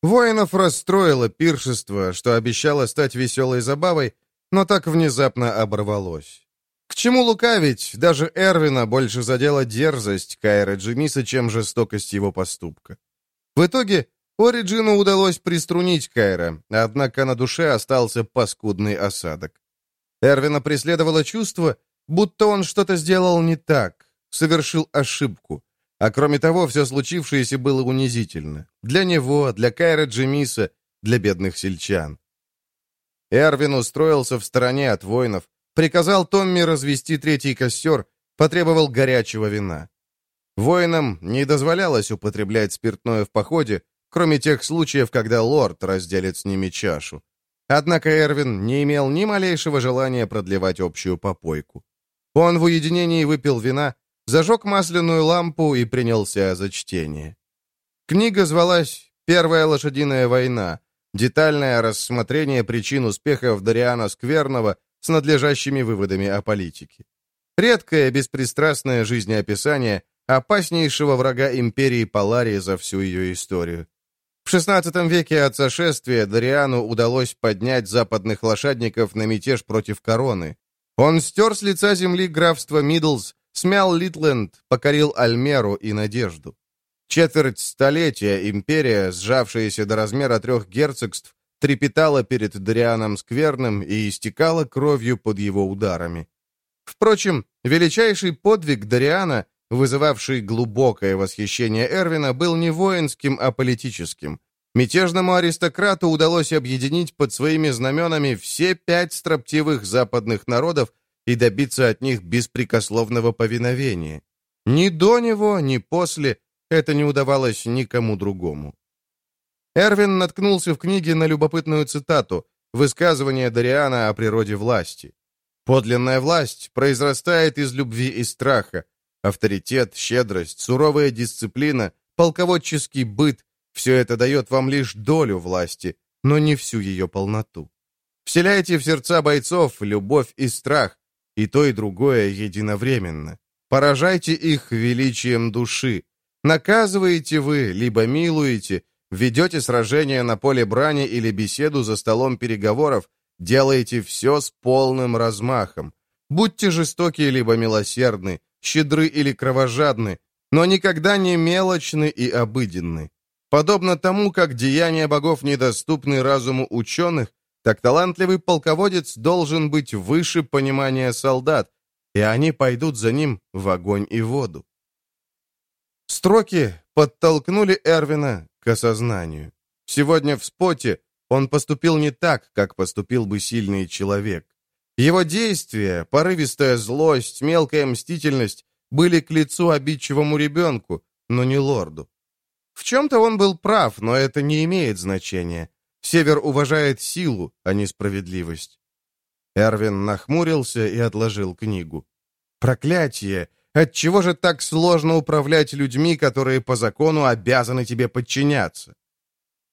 Воинов расстроило пиршество, что обещало стать веселой забавой, но так внезапно оборвалось. К чему лукавить, даже Эрвина больше задела дерзость Кайра Джимиса, чем жестокость его поступка. В итоге Ориджину удалось приструнить Кайра, однако на душе остался паскудный осадок. Эрвина преследовало чувство, будто он что-то сделал не так, совершил ошибку, а кроме того, все случившееся было унизительно. Для него, для Кайра Джемиса, для бедных сельчан. Эрвин устроился в стороне от воинов, приказал Томми развести третий костер, потребовал горячего вина. Воинам не дозволялось употреблять спиртное в походе, кроме тех случаев, когда лорд разделит с ними чашу. Однако Эрвин не имел ни малейшего желания продлевать общую попойку. Он в уединении выпил вина, зажег масляную лампу и принялся за чтение. Книга звалась «Первая лошадиная война», детальное рассмотрение причин успехов Дариана Скверного с надлежащими выводами о политике. Редкое беспристрастное жизнеописание опаснейшего врага империи Паларии за всю ее историю. В XVI веке от сошествия Дариану удалось поднять западных лошадников на мятеж против короны. Он стер с лица земли графство Мидлс смял Литленд, покорил Альмеру и Надежду. Четверть столетия империя, сжавшаяся до размера трех герцогств, трепетала перед Дарианом Скверным и истекала кровью под его ударами. Впрочем, величайший подвиг Дариана, вызывавший глубокое восхищение Эрвина, был не воинским, а политическим. Мятежному аристократу удалось объединить под своими знаменами все пять строптивых западных народов и добиться от них беспрекословного повиновения. Ни до него, ни после это не удавалось никому другому. Эрвин наткнулся в книге на любопытную цитату, высказывание Дариана о природе власти. Подлинная власть произрастает из любви и страха. Авторитет, щедрость, суровая дисциплина, полководческий быт — все это дает вам лишь долю власти, но не всю ее полноту. Вселяйте в сердца бойцов любовь и страх, и то, и другое единовременно. Поражайте их величием души. Наказываете вы, либо милуете, ведете сражение на поле брани или беседу за столом переговоров, делаете все с полным размахом. Будьте жестоки либо милосердны, щедры или кровожадны, но никогда не мелочны и обыденны. Подобно тому, как деяния богов недоступны разуму ученых, так талантливый полководец должен быть выше понимания солдат, и они пойдут за ним в огонь и воду. Строки подтолкнули Эрвина к осознанию. Сегодня в споте он поступил не так, как поступил бы сильный человек. Его действия, порывистая злость, мелкая мстительность были к лицу обидчивому ребенку, но не лорду. В чем-то он был прав, но это не имеет значения. Север уважает силу, а не справедливость. Эрвин нахмурился и отложил книгу. Проклятие! Отчего же так сложно управлять людьми, которые по закону обязаны тебе подчиняться?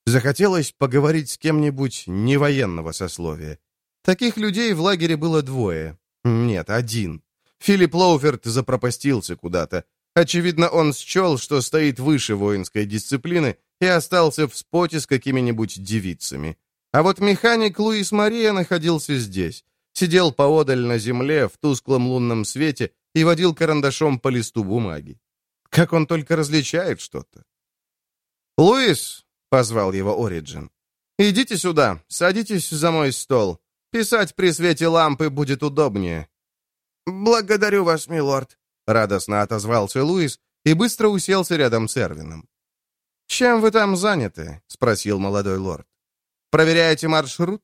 Захотелось поговорить с кем-нибудь не военного сословия. Таких людей в лагере было двое. Нет, один. Филипп Лоуферт запропастился куда-то. Очевидно, он счел, что стоит выше воинской дисциплины и остался в споте с какими-нибудь девицами. А вот механик Луис Мария находился здесь. Сидел поодаль на земле в тусклом лунном свете и водил карандашом по листу бумаги. Как он только различает что-то. «Луис!» — позвал его Ориджин. «Идите сюда, садитесь за мой стол. Писать при свете лампы будет удобнее». «Благодарю вас, милорд», — радостно отозвался Луис и быстро уселся рядом с Эрвином. «Чем вы там заняты?» — спросил молодой лорд. «Проверяете маршрут?»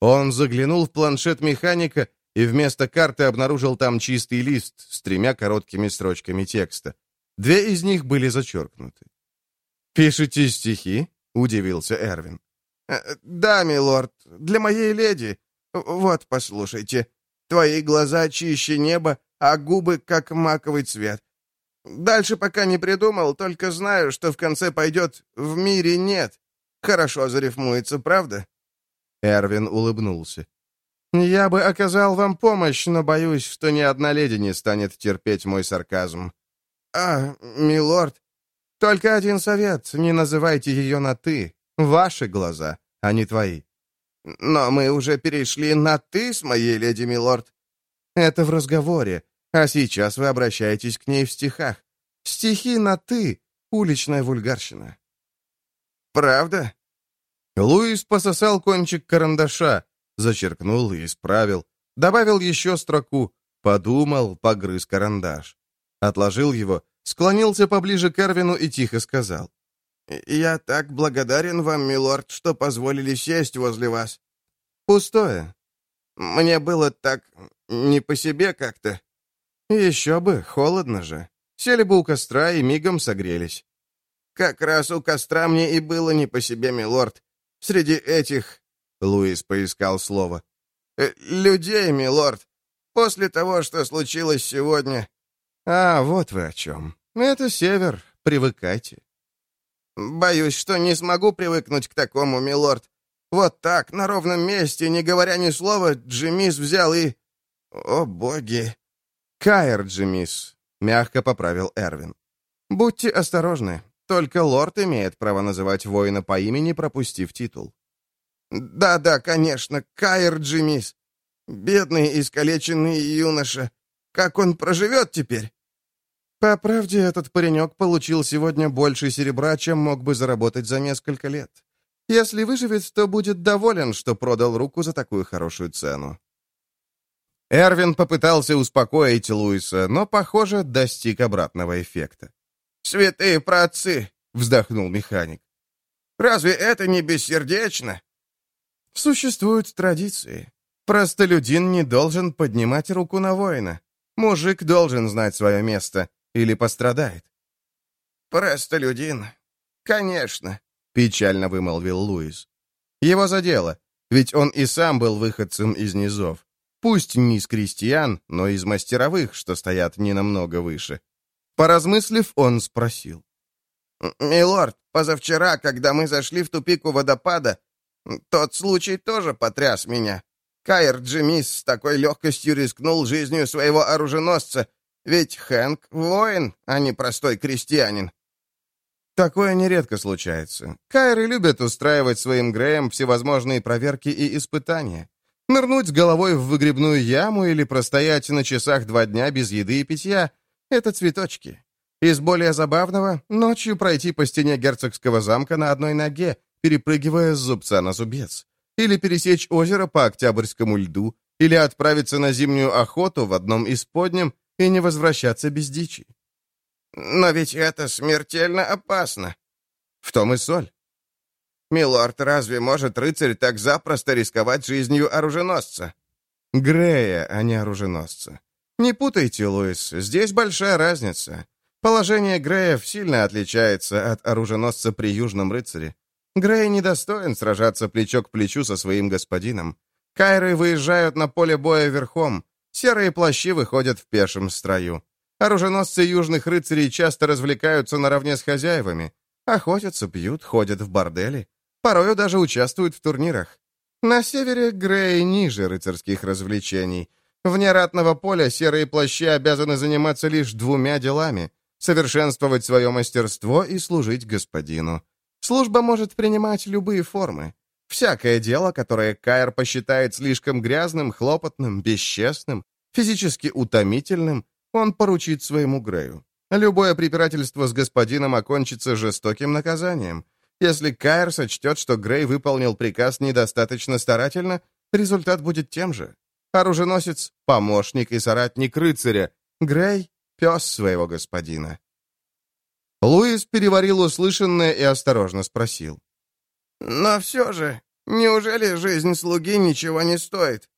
Он заглянул в планшет механика и вместо карты обнаружил там чистый лист с тремя короткими строчками текста. Две из них были зачеркнуты. «Пишете стихи?» — удивился Эрвин. «Э, «Да, милорд, для моей леди. Вот, послушайте. Твои глаза чище неба, а губы как маковый цвет. Дальше пока не придумал, только знаю, что в конце пойдет «в мире нет». Хорошо зарифмуется, правда?» Эрвин улыбнулся. «Я бы оказал вам помощь, но боюсь, что ни одна леди не станет терпеть мой сарказм». «А, милорд, только один совет, не называйте ее на «ты». Ваши глаза, а не твои. Но мы уже перешли на «ты» с моей леди, милорд. Это в разговоре, а сейчас вы обращаетесь к ней в стихах. Стихи на «ты» — уличная вульгарщина. Правда? Луис пососал кончик карандаша, зачеркнул и исправил, добавил еще строку, подумал, погрыз карандаш. Отложил его, склонился поближе к Эрвину и тихо сказал. «Я так благодарен вам, милорд, что позволили сесть возле вас». «Пустое». «Мне было так не по себе как-то». «Еще бы, холодно же. Сели бы у костра и мигом согрелись». «Как раз у костра мне и было не по себе, милорд. Среди этих...» — Луис поискал слово. «Э, «Людей, милорд. После того, что случилось сегодня...» «А, вот вы о чем. Это север. Привыкайте». «Боюсь, что не смогу привыкнуть к такому, милорд. Вот так, на ровном месте, не говоря ни слова, Джимис взял и... О, боги!» «Каэр, Джимис», — мягко поправил Эрвин. «Будьте осторожны. Только лорд имеет право называть воина по имени, пропустив титул». «Да-да, конечно, Каэр Джимис. Бедный искалеченный юноша. Как он проживет теперь?» По правде, этот паренек получил сегодня больше серебра, чем мог бы заработать за несколько лет. Если выживет, то будет доволен, что продал руку за такую хорошую цену. Эрвин попытался успокоить Луиса, но, похоже, достиг обратного эффекта. «Святые праотцы!» — вздохнул механик. «Разве это не бессердечно?» «Существуют традиции. Простолюдин не должен поднимать руку на воина. Мужик должен знать свое место, или пострадает. «Простолюдин? Конечно», — печально вымолвил Луис. Его задело, ведь он и сам был выходцем из низов. Пусть не из крестьян, но из мастеровых, что стоят не намного выше. Поразмыслив, он спросил. «Милорд, позавчера, когда мы зашли в тупик у водопада, тот случай тоже потряс меня. Кайр Джимис с такой легкостью рискнул жизнью своего оруженосца, ведь Хэнк — воин, а не простой крестьянин. Такое нередко случается. Кайры любят устраивать своим Греем всевозможные проверки и испытания. Нырнуть с головой в выгребную яму или простоять на часах два дня без еды и питья — это цветочки. Из более забавного — ночью пройти по стене герцогского замка на одной ноге, перепрыгивая с зубца на зубец. Или пересечь озеро по октябрьскому льду, или отправиться на зимнюю охоту в одном из подням и не возвращаться без дичи. Но ведь это смертельно опасно. В том и соль. Милорд, разве может рыцарь так запросто рисковать жизнью оруженосца? Грея, а не оруженосца. Не путайте, Луис, здесь большая разница. Положение Греев сильно отличается от оруженосца при Южном рыцаре. Грей недостоин сражаться плечо к плечу со своим господином. Кайры выезжают на поле боя верхом, Серые плащи выходят в пешем строю. Оруженосцы южных рыцарей часто развлекаются наравне с хозяевами. Охотятся, пьют, ходят в бордели. Порою даже участвуют в турнирах. На севере Грей ниже рыцарских развлечений. Вне ратного поля серые плащи обязаны заниматься лишь двумя делами — совершенствовать свое мастерство и служить господину. Служба может принимать любые формы. Всякое дело, которое Кайр посчитает слишком грязным, хлопотным, бесчестным, физически утомительным, он поручит своему Грею. Любое препирательство с господином окончится жестоким наказанием. Если Кайр сочтет, что Грей выполнил приказ недостаточно старательно, результат будет тем же. Оруженосец — помощник и соратник рыцаря. Грей — пес своего господина. Луис переварил услышанное и осторожно спросил. Но все же, неужели жизнь слуги ничего не стоит?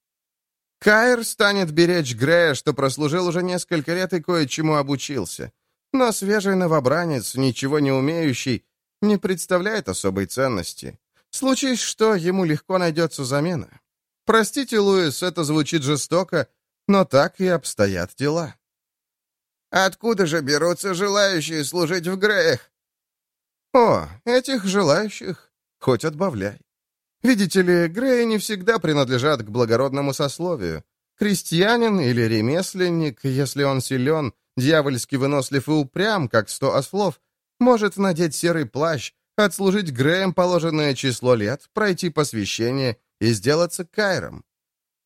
Кайр станет беречь Грея, что прослужил уже несколько лет и кое-чему обучился. Но свежий новобранец, ничего не умеющий, не представляет особой ценности. Случись что, ему легко найдется замена. Простите, Луис, это звучит жестоко, но так и обстоят дела. Откуда же берутся желающие служить в Греях? О, этих желающих хоть отбавляй. Видите ли, Греи не всегда принадлежат к благородному сословию. Крестьянин или ремесленник, если он силен, дьявольски вынослив и упрям, как сто ослов, может надеть серый плащ, отслужить Греем положенное число лет, пройти посвящение и сделаться кайром.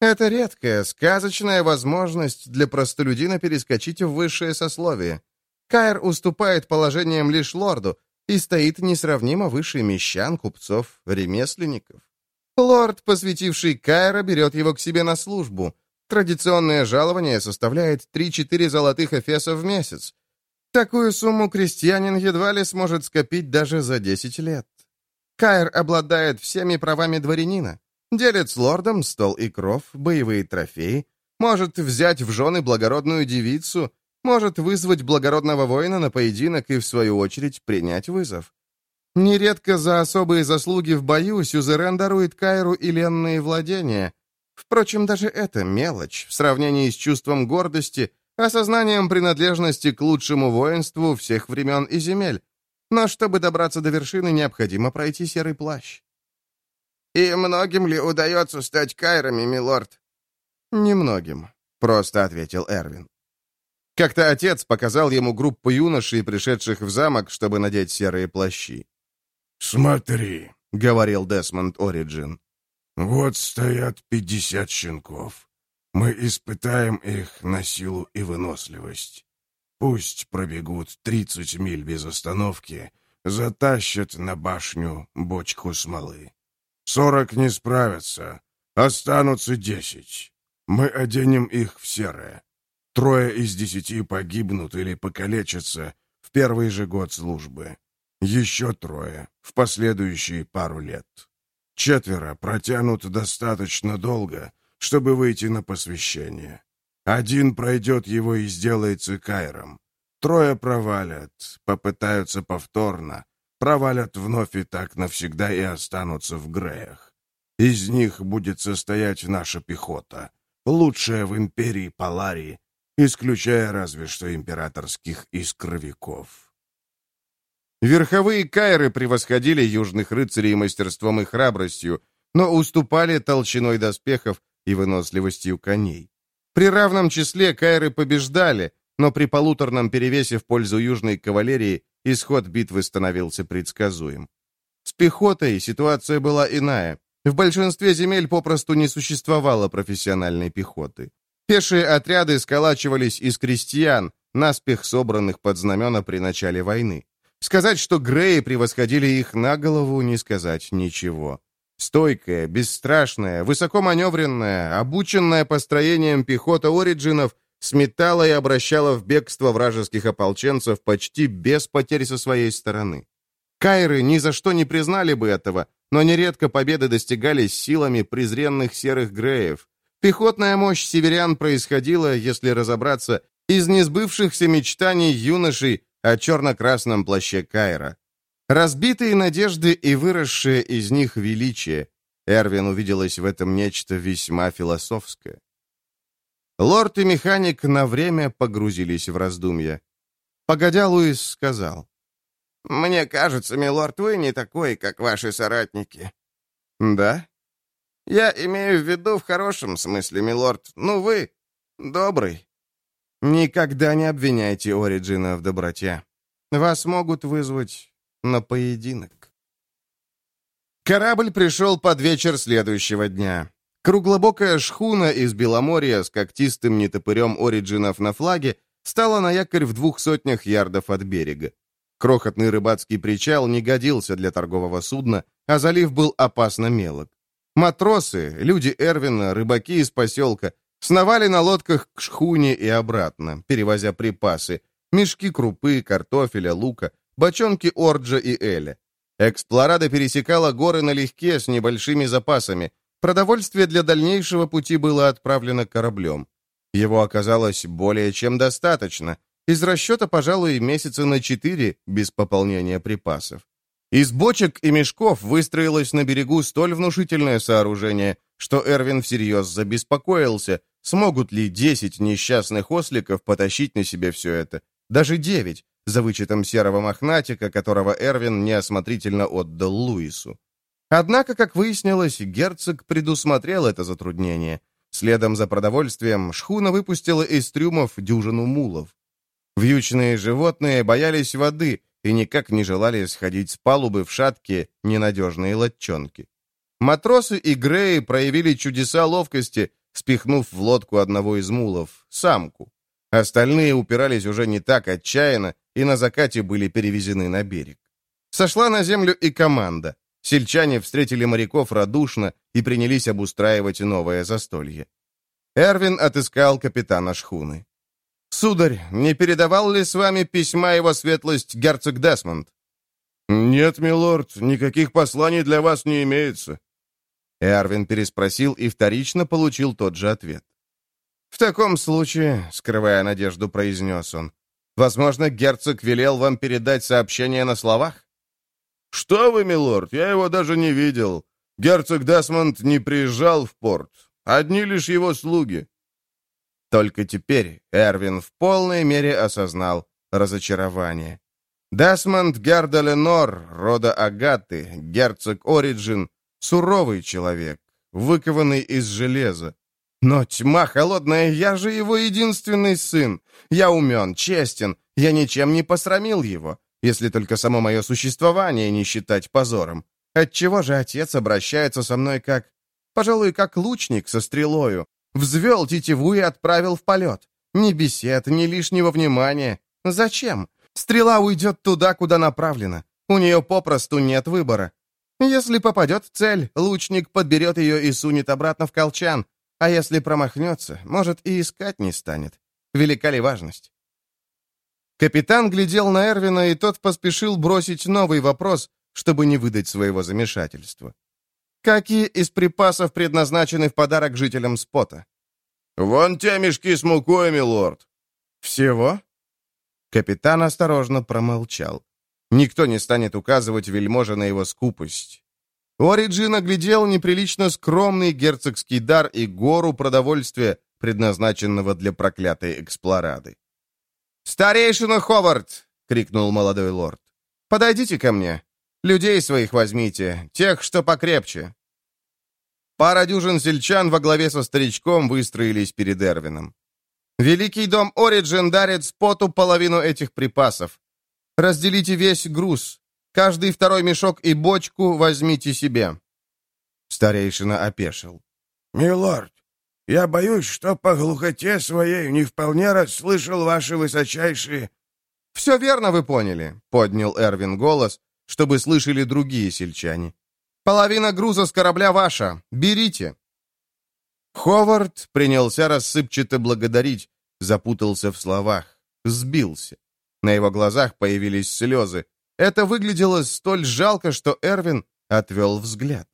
Это редкая, сказочная возможность для простолюдина перескочить в высшее сословие. Кайр уступает положением лишь лорду и стоит несравнимо выше мещан, купцов, ремесленников. Лорд, посвятивший Кайра, берет его к себе на службу. Традиционное жалование составляет 3-4 золотых эфесов в месяц. Такую сумму крестьянин едва ли сможет скопить даже за 10 лет. Кайр обладает всеми правами дворянина. Делит с лордом стол и кров, боевые трофеи, может взять в жены благородную девицу, может вызвать благородного воина на поединок и, в свою очередь, принять вызов. Нередко за особые заслуги в бою Сюзерен дарует Кайру и ленные владения. Впрочем, даже это мелочь в сравнении с чувством гордости, осознанием принадлежности к лучшему воинству всех времен и земель. Но чтобы добраться до вершины, необходимо пройти серый плащ. «И многим ли удается стать кайрами, милорд?» «Немногим», — просто ответил Эрвин. Как-то отец показал ему группу юношей, пришедших в замок, чтобы надеть серые плащи. «Смотри», — говорил Десмонд Ориджин. «Вот стоят пятьдесят щенков. Мы испытаем их на силу и выносливость. Пусть пробегут тридцать миль без остановки, затащат на башню бочку смолы. Сорок не справятся, останутся десять. Мы оденем их в серое. Трое из десяти погибнут или покалечатся в первый же год службы. Еще трое в последующие пару лет. Четверо протянут достаточно долго, чтобы выйти на посвящение. Один пройдет его и сделается кайром. Трое провалят, попытаются повторно, провалят вновь и так навсегда и останутся в Греях. Из них будет состоять наша пехота, лучшая в империи Паларии, исключая разве что императорских искровиков. Верховые кайры превосходили южных рыцарей мастерством и храбростью, но уступали толщиной доспехов и выносливостью коней. При равном числе кайры побеждали, но при полуторном перевесе в пользу южной кавалерии исход битвы становился предсказуем. С пехотой ситуация была иная. В большинстве земель попросту не существовало профессиональной пехоты. Пешие отряды сколачивались из крестьян, наспех собранных под знамена при начале войны. Сказать, что Греи превосходили их на голову, не сказать ничего. Стойкая, бесстрашная, высокоманевренная, обученная построением пехота Ориджинов сметала и обращала в бегство вражеских ополченцев почти без потерь со своей стороны. Кайры ни за что не признали бы этого, но нередко победы достигались силами презренных серых греев. Пехотная мощь северян происходила, если разобраться, из несбывшихся мечтаний юношей о черно-красном плаще Кайра. Разбитые надежды и выросшее из них величие. Эрвин увиделось в этом нечто весьма философское. Лорд и механик на время погрузились в раздумья. Погодя, Луис сказал. «Мне кажется, милорд, вы не такой, как ваши соратники». «Да?» «Я имею в виду в хорошем смысле, милорд. Ну, вы добрый». «Никогда не обвиняйте Ориджина в доброте. Вас могут вызвать на поединок». Корабль пришел под вечер следующего дня. Круглобокая шхуна из Беломорья с когтистым нетопырем Ориджинов на флаге стала на якорь в двух сотнях ярдов от берега. Крохотный рыбацкий причал не годился для торгового судна, а залив был опасно мелок. Матросы, люди Эрвина, рыбаки из поселка, сновали на лодках к шхуне и обратно, перевозя припасы, мешки крупы, картофеля, лука, бочонки Орджа и Эля. Эксплорада пересекала горы налегке с небольшими запасами, Продовольствие для дальнейшего пути было отправлено кораблем. Его оказалось более чем достаточно. Из расчета, пожалуй, месяца на четыре без пополнения припасов. Из бочек и мешков выстроилось на берегу столь внушительное сооружение, что Эрвин всерьез забеспокоился, смогут ли десять несчастных осликов потащить на себе все это. Даже девять, за вычетом серого мохнатика, которого Эрвин неосмотрительно отдал Луису. Однако, как выяснилось, герцог предусмотрел это затруднение. Следом за продовольствием шхуна выпустила из трюмов дюжину мулов. Вьючные животные боялись воды и никак не желали сходить с палубы в шаткие, ненадежные лодчонки. Матросы и Греи проявили чудеса ловкости, спихнув в лодку одного из мулов, самку. Остальные упирались уже не так отчаянно и на закате были перевезены на берег. Сошла на землю и команда. Сельчане встретили моряков радушно и принялись обустраивать новое застолье. Эрвин отыскал капитана шхуны. «Сударь, не передавал ли с вами письма его светлость герцог Десмонд?» «Нет, милорд, никаких посланий для вас не имеется». Эрвин переспросил и вторично получил тот же ответ. «В таком случае», — скрывая надежду, произнес он, «возможно, герцог велел вам передать сообщение на словах?» «Что вы, милорд, я его даже не видел. Герцог Десмонд не приезжал в порт. Одни лишь его слуги». Только теперь Эрвин в полной мере осознал разочарование. Десмонд Гердаленор, рода Агаты, герцог Ориджин, суровый человек, выкованный из железа. Но тьма холодная, я же его единственный сын. Я умен, честен, я ничем не посрамил его если только само мое существование не считать позором. Отчего же отец обращается со мной как... Пожалуй, как лучник со стрелою. Взвел тетиву и отправил в полет. Ни бесед, ни лишнего внимания. Зачем? Стрела уйдет туда, куда направлена. У нее попросту нет выбора. Если попадет в цель, лучник подберет ее и сунет обратно в колчан. А если промахнется, может, и искать не станет. Велика ли важность? Капитан глядел на Эрвина, и тот поспешил бросить новый вопрос, чтобы не выдать своего замешательства. «Какие из припасов предназначены в подарок жителям Спота?» «Вон те мешки с мукой, милорд». «Всего?» Капитан осторожно промолчал. Никто не станет указывать вельможе на его скупость. Ориджин оглядел неприлично скромный герцогский дар и гору продовольствия, предназначенного для проклятой эксплорады. «Старейшина Ховард!» — крикнул молодой лорд. «Подойдите ко мне. Людей своих возьмите, тех, что покрепче». Пара дюжин сельчан во главе со старичком выстроились перед Эрвином. «Великий дом Ориджин дарит споту половину этих припасов. Разделите весь груз. Каждый второй мешок и бочку возьмите себе». Старейшина опешил. «Милорд, я боюсь, что по глухоте своей не вполне расслышал ваши высочайшие...» «Все верно вы поняли», — поднял Эрвин голос, чтобы слышали другие сельчане. «Половина груза с корабля ваша. Берите». Ховард принялся рассыпчато благодарить, запутался в словах, сбился. На его глазах появились слезы. Это выглядело столь жалко, что Эрвин отвел взгляд.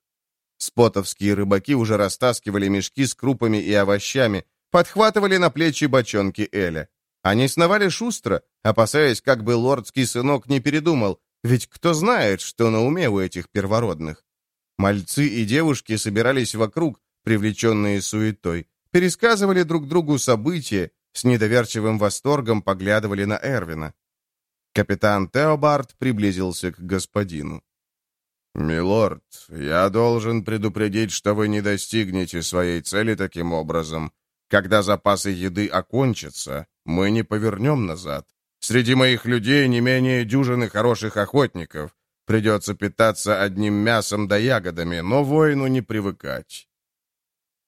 Спотовские рыбаки уже растаскивали мешки с крупами и овощами, подхватывали на плечи бочонки Эля. Они сновали шустро, опасаясь, как бы лордский сынок не передумал, ведь кто знает, что на уме у этих первородных. Мальцы и девушки собирались вокруг, привлеченные суетой, пересказывали друг другу события, с недоверчивым восторгом поглядывали на Эрвина. Капитан Теобард приблизился к господину. «Милорд, я должен предупредить, что вы не достигнете своей цели таким образом. Когда запасы еды окончатся, мы не повернем назад. Среди моих людей не менее дюжины хороших охотников. Придется питаться одним мясом да ягодами, но воину не привыкать».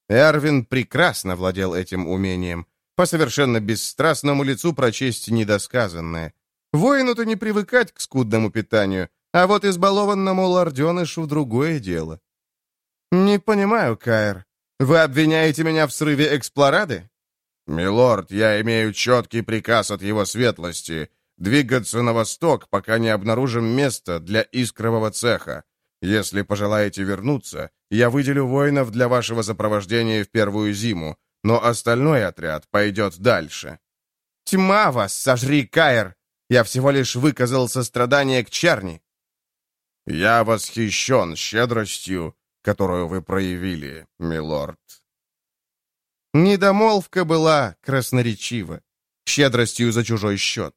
Эрвин прекрасно владел этим умением. По совершенно бесстрастному лицу прочесть недосказанное. Воину-то не привыкать к скудному питанию, а вот избалованному лорденышу другое дело. «Не понимаю, Каэр. Вы обвиняете меня в срыве эксплорады?» «Милорд, я имею четкий приказ от его светлости двигаться на восток, пока не обнаружим место для искрового цеха. Если пожелаете вернуться, я выделю воинов для вашего сопровождения в первую зиму, но остальной отряд пойдет дальше». «Тьма вас, сожри, Каэр! Я всего лишь выказал сострадание к Чарни». «Я восхищен щедростью, которую вы проявили, милорд». Недомолвка была красноречива, щедростью за чужой счет.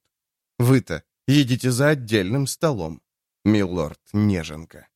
Вы-то едите за отдельным столом, милорд Неженка.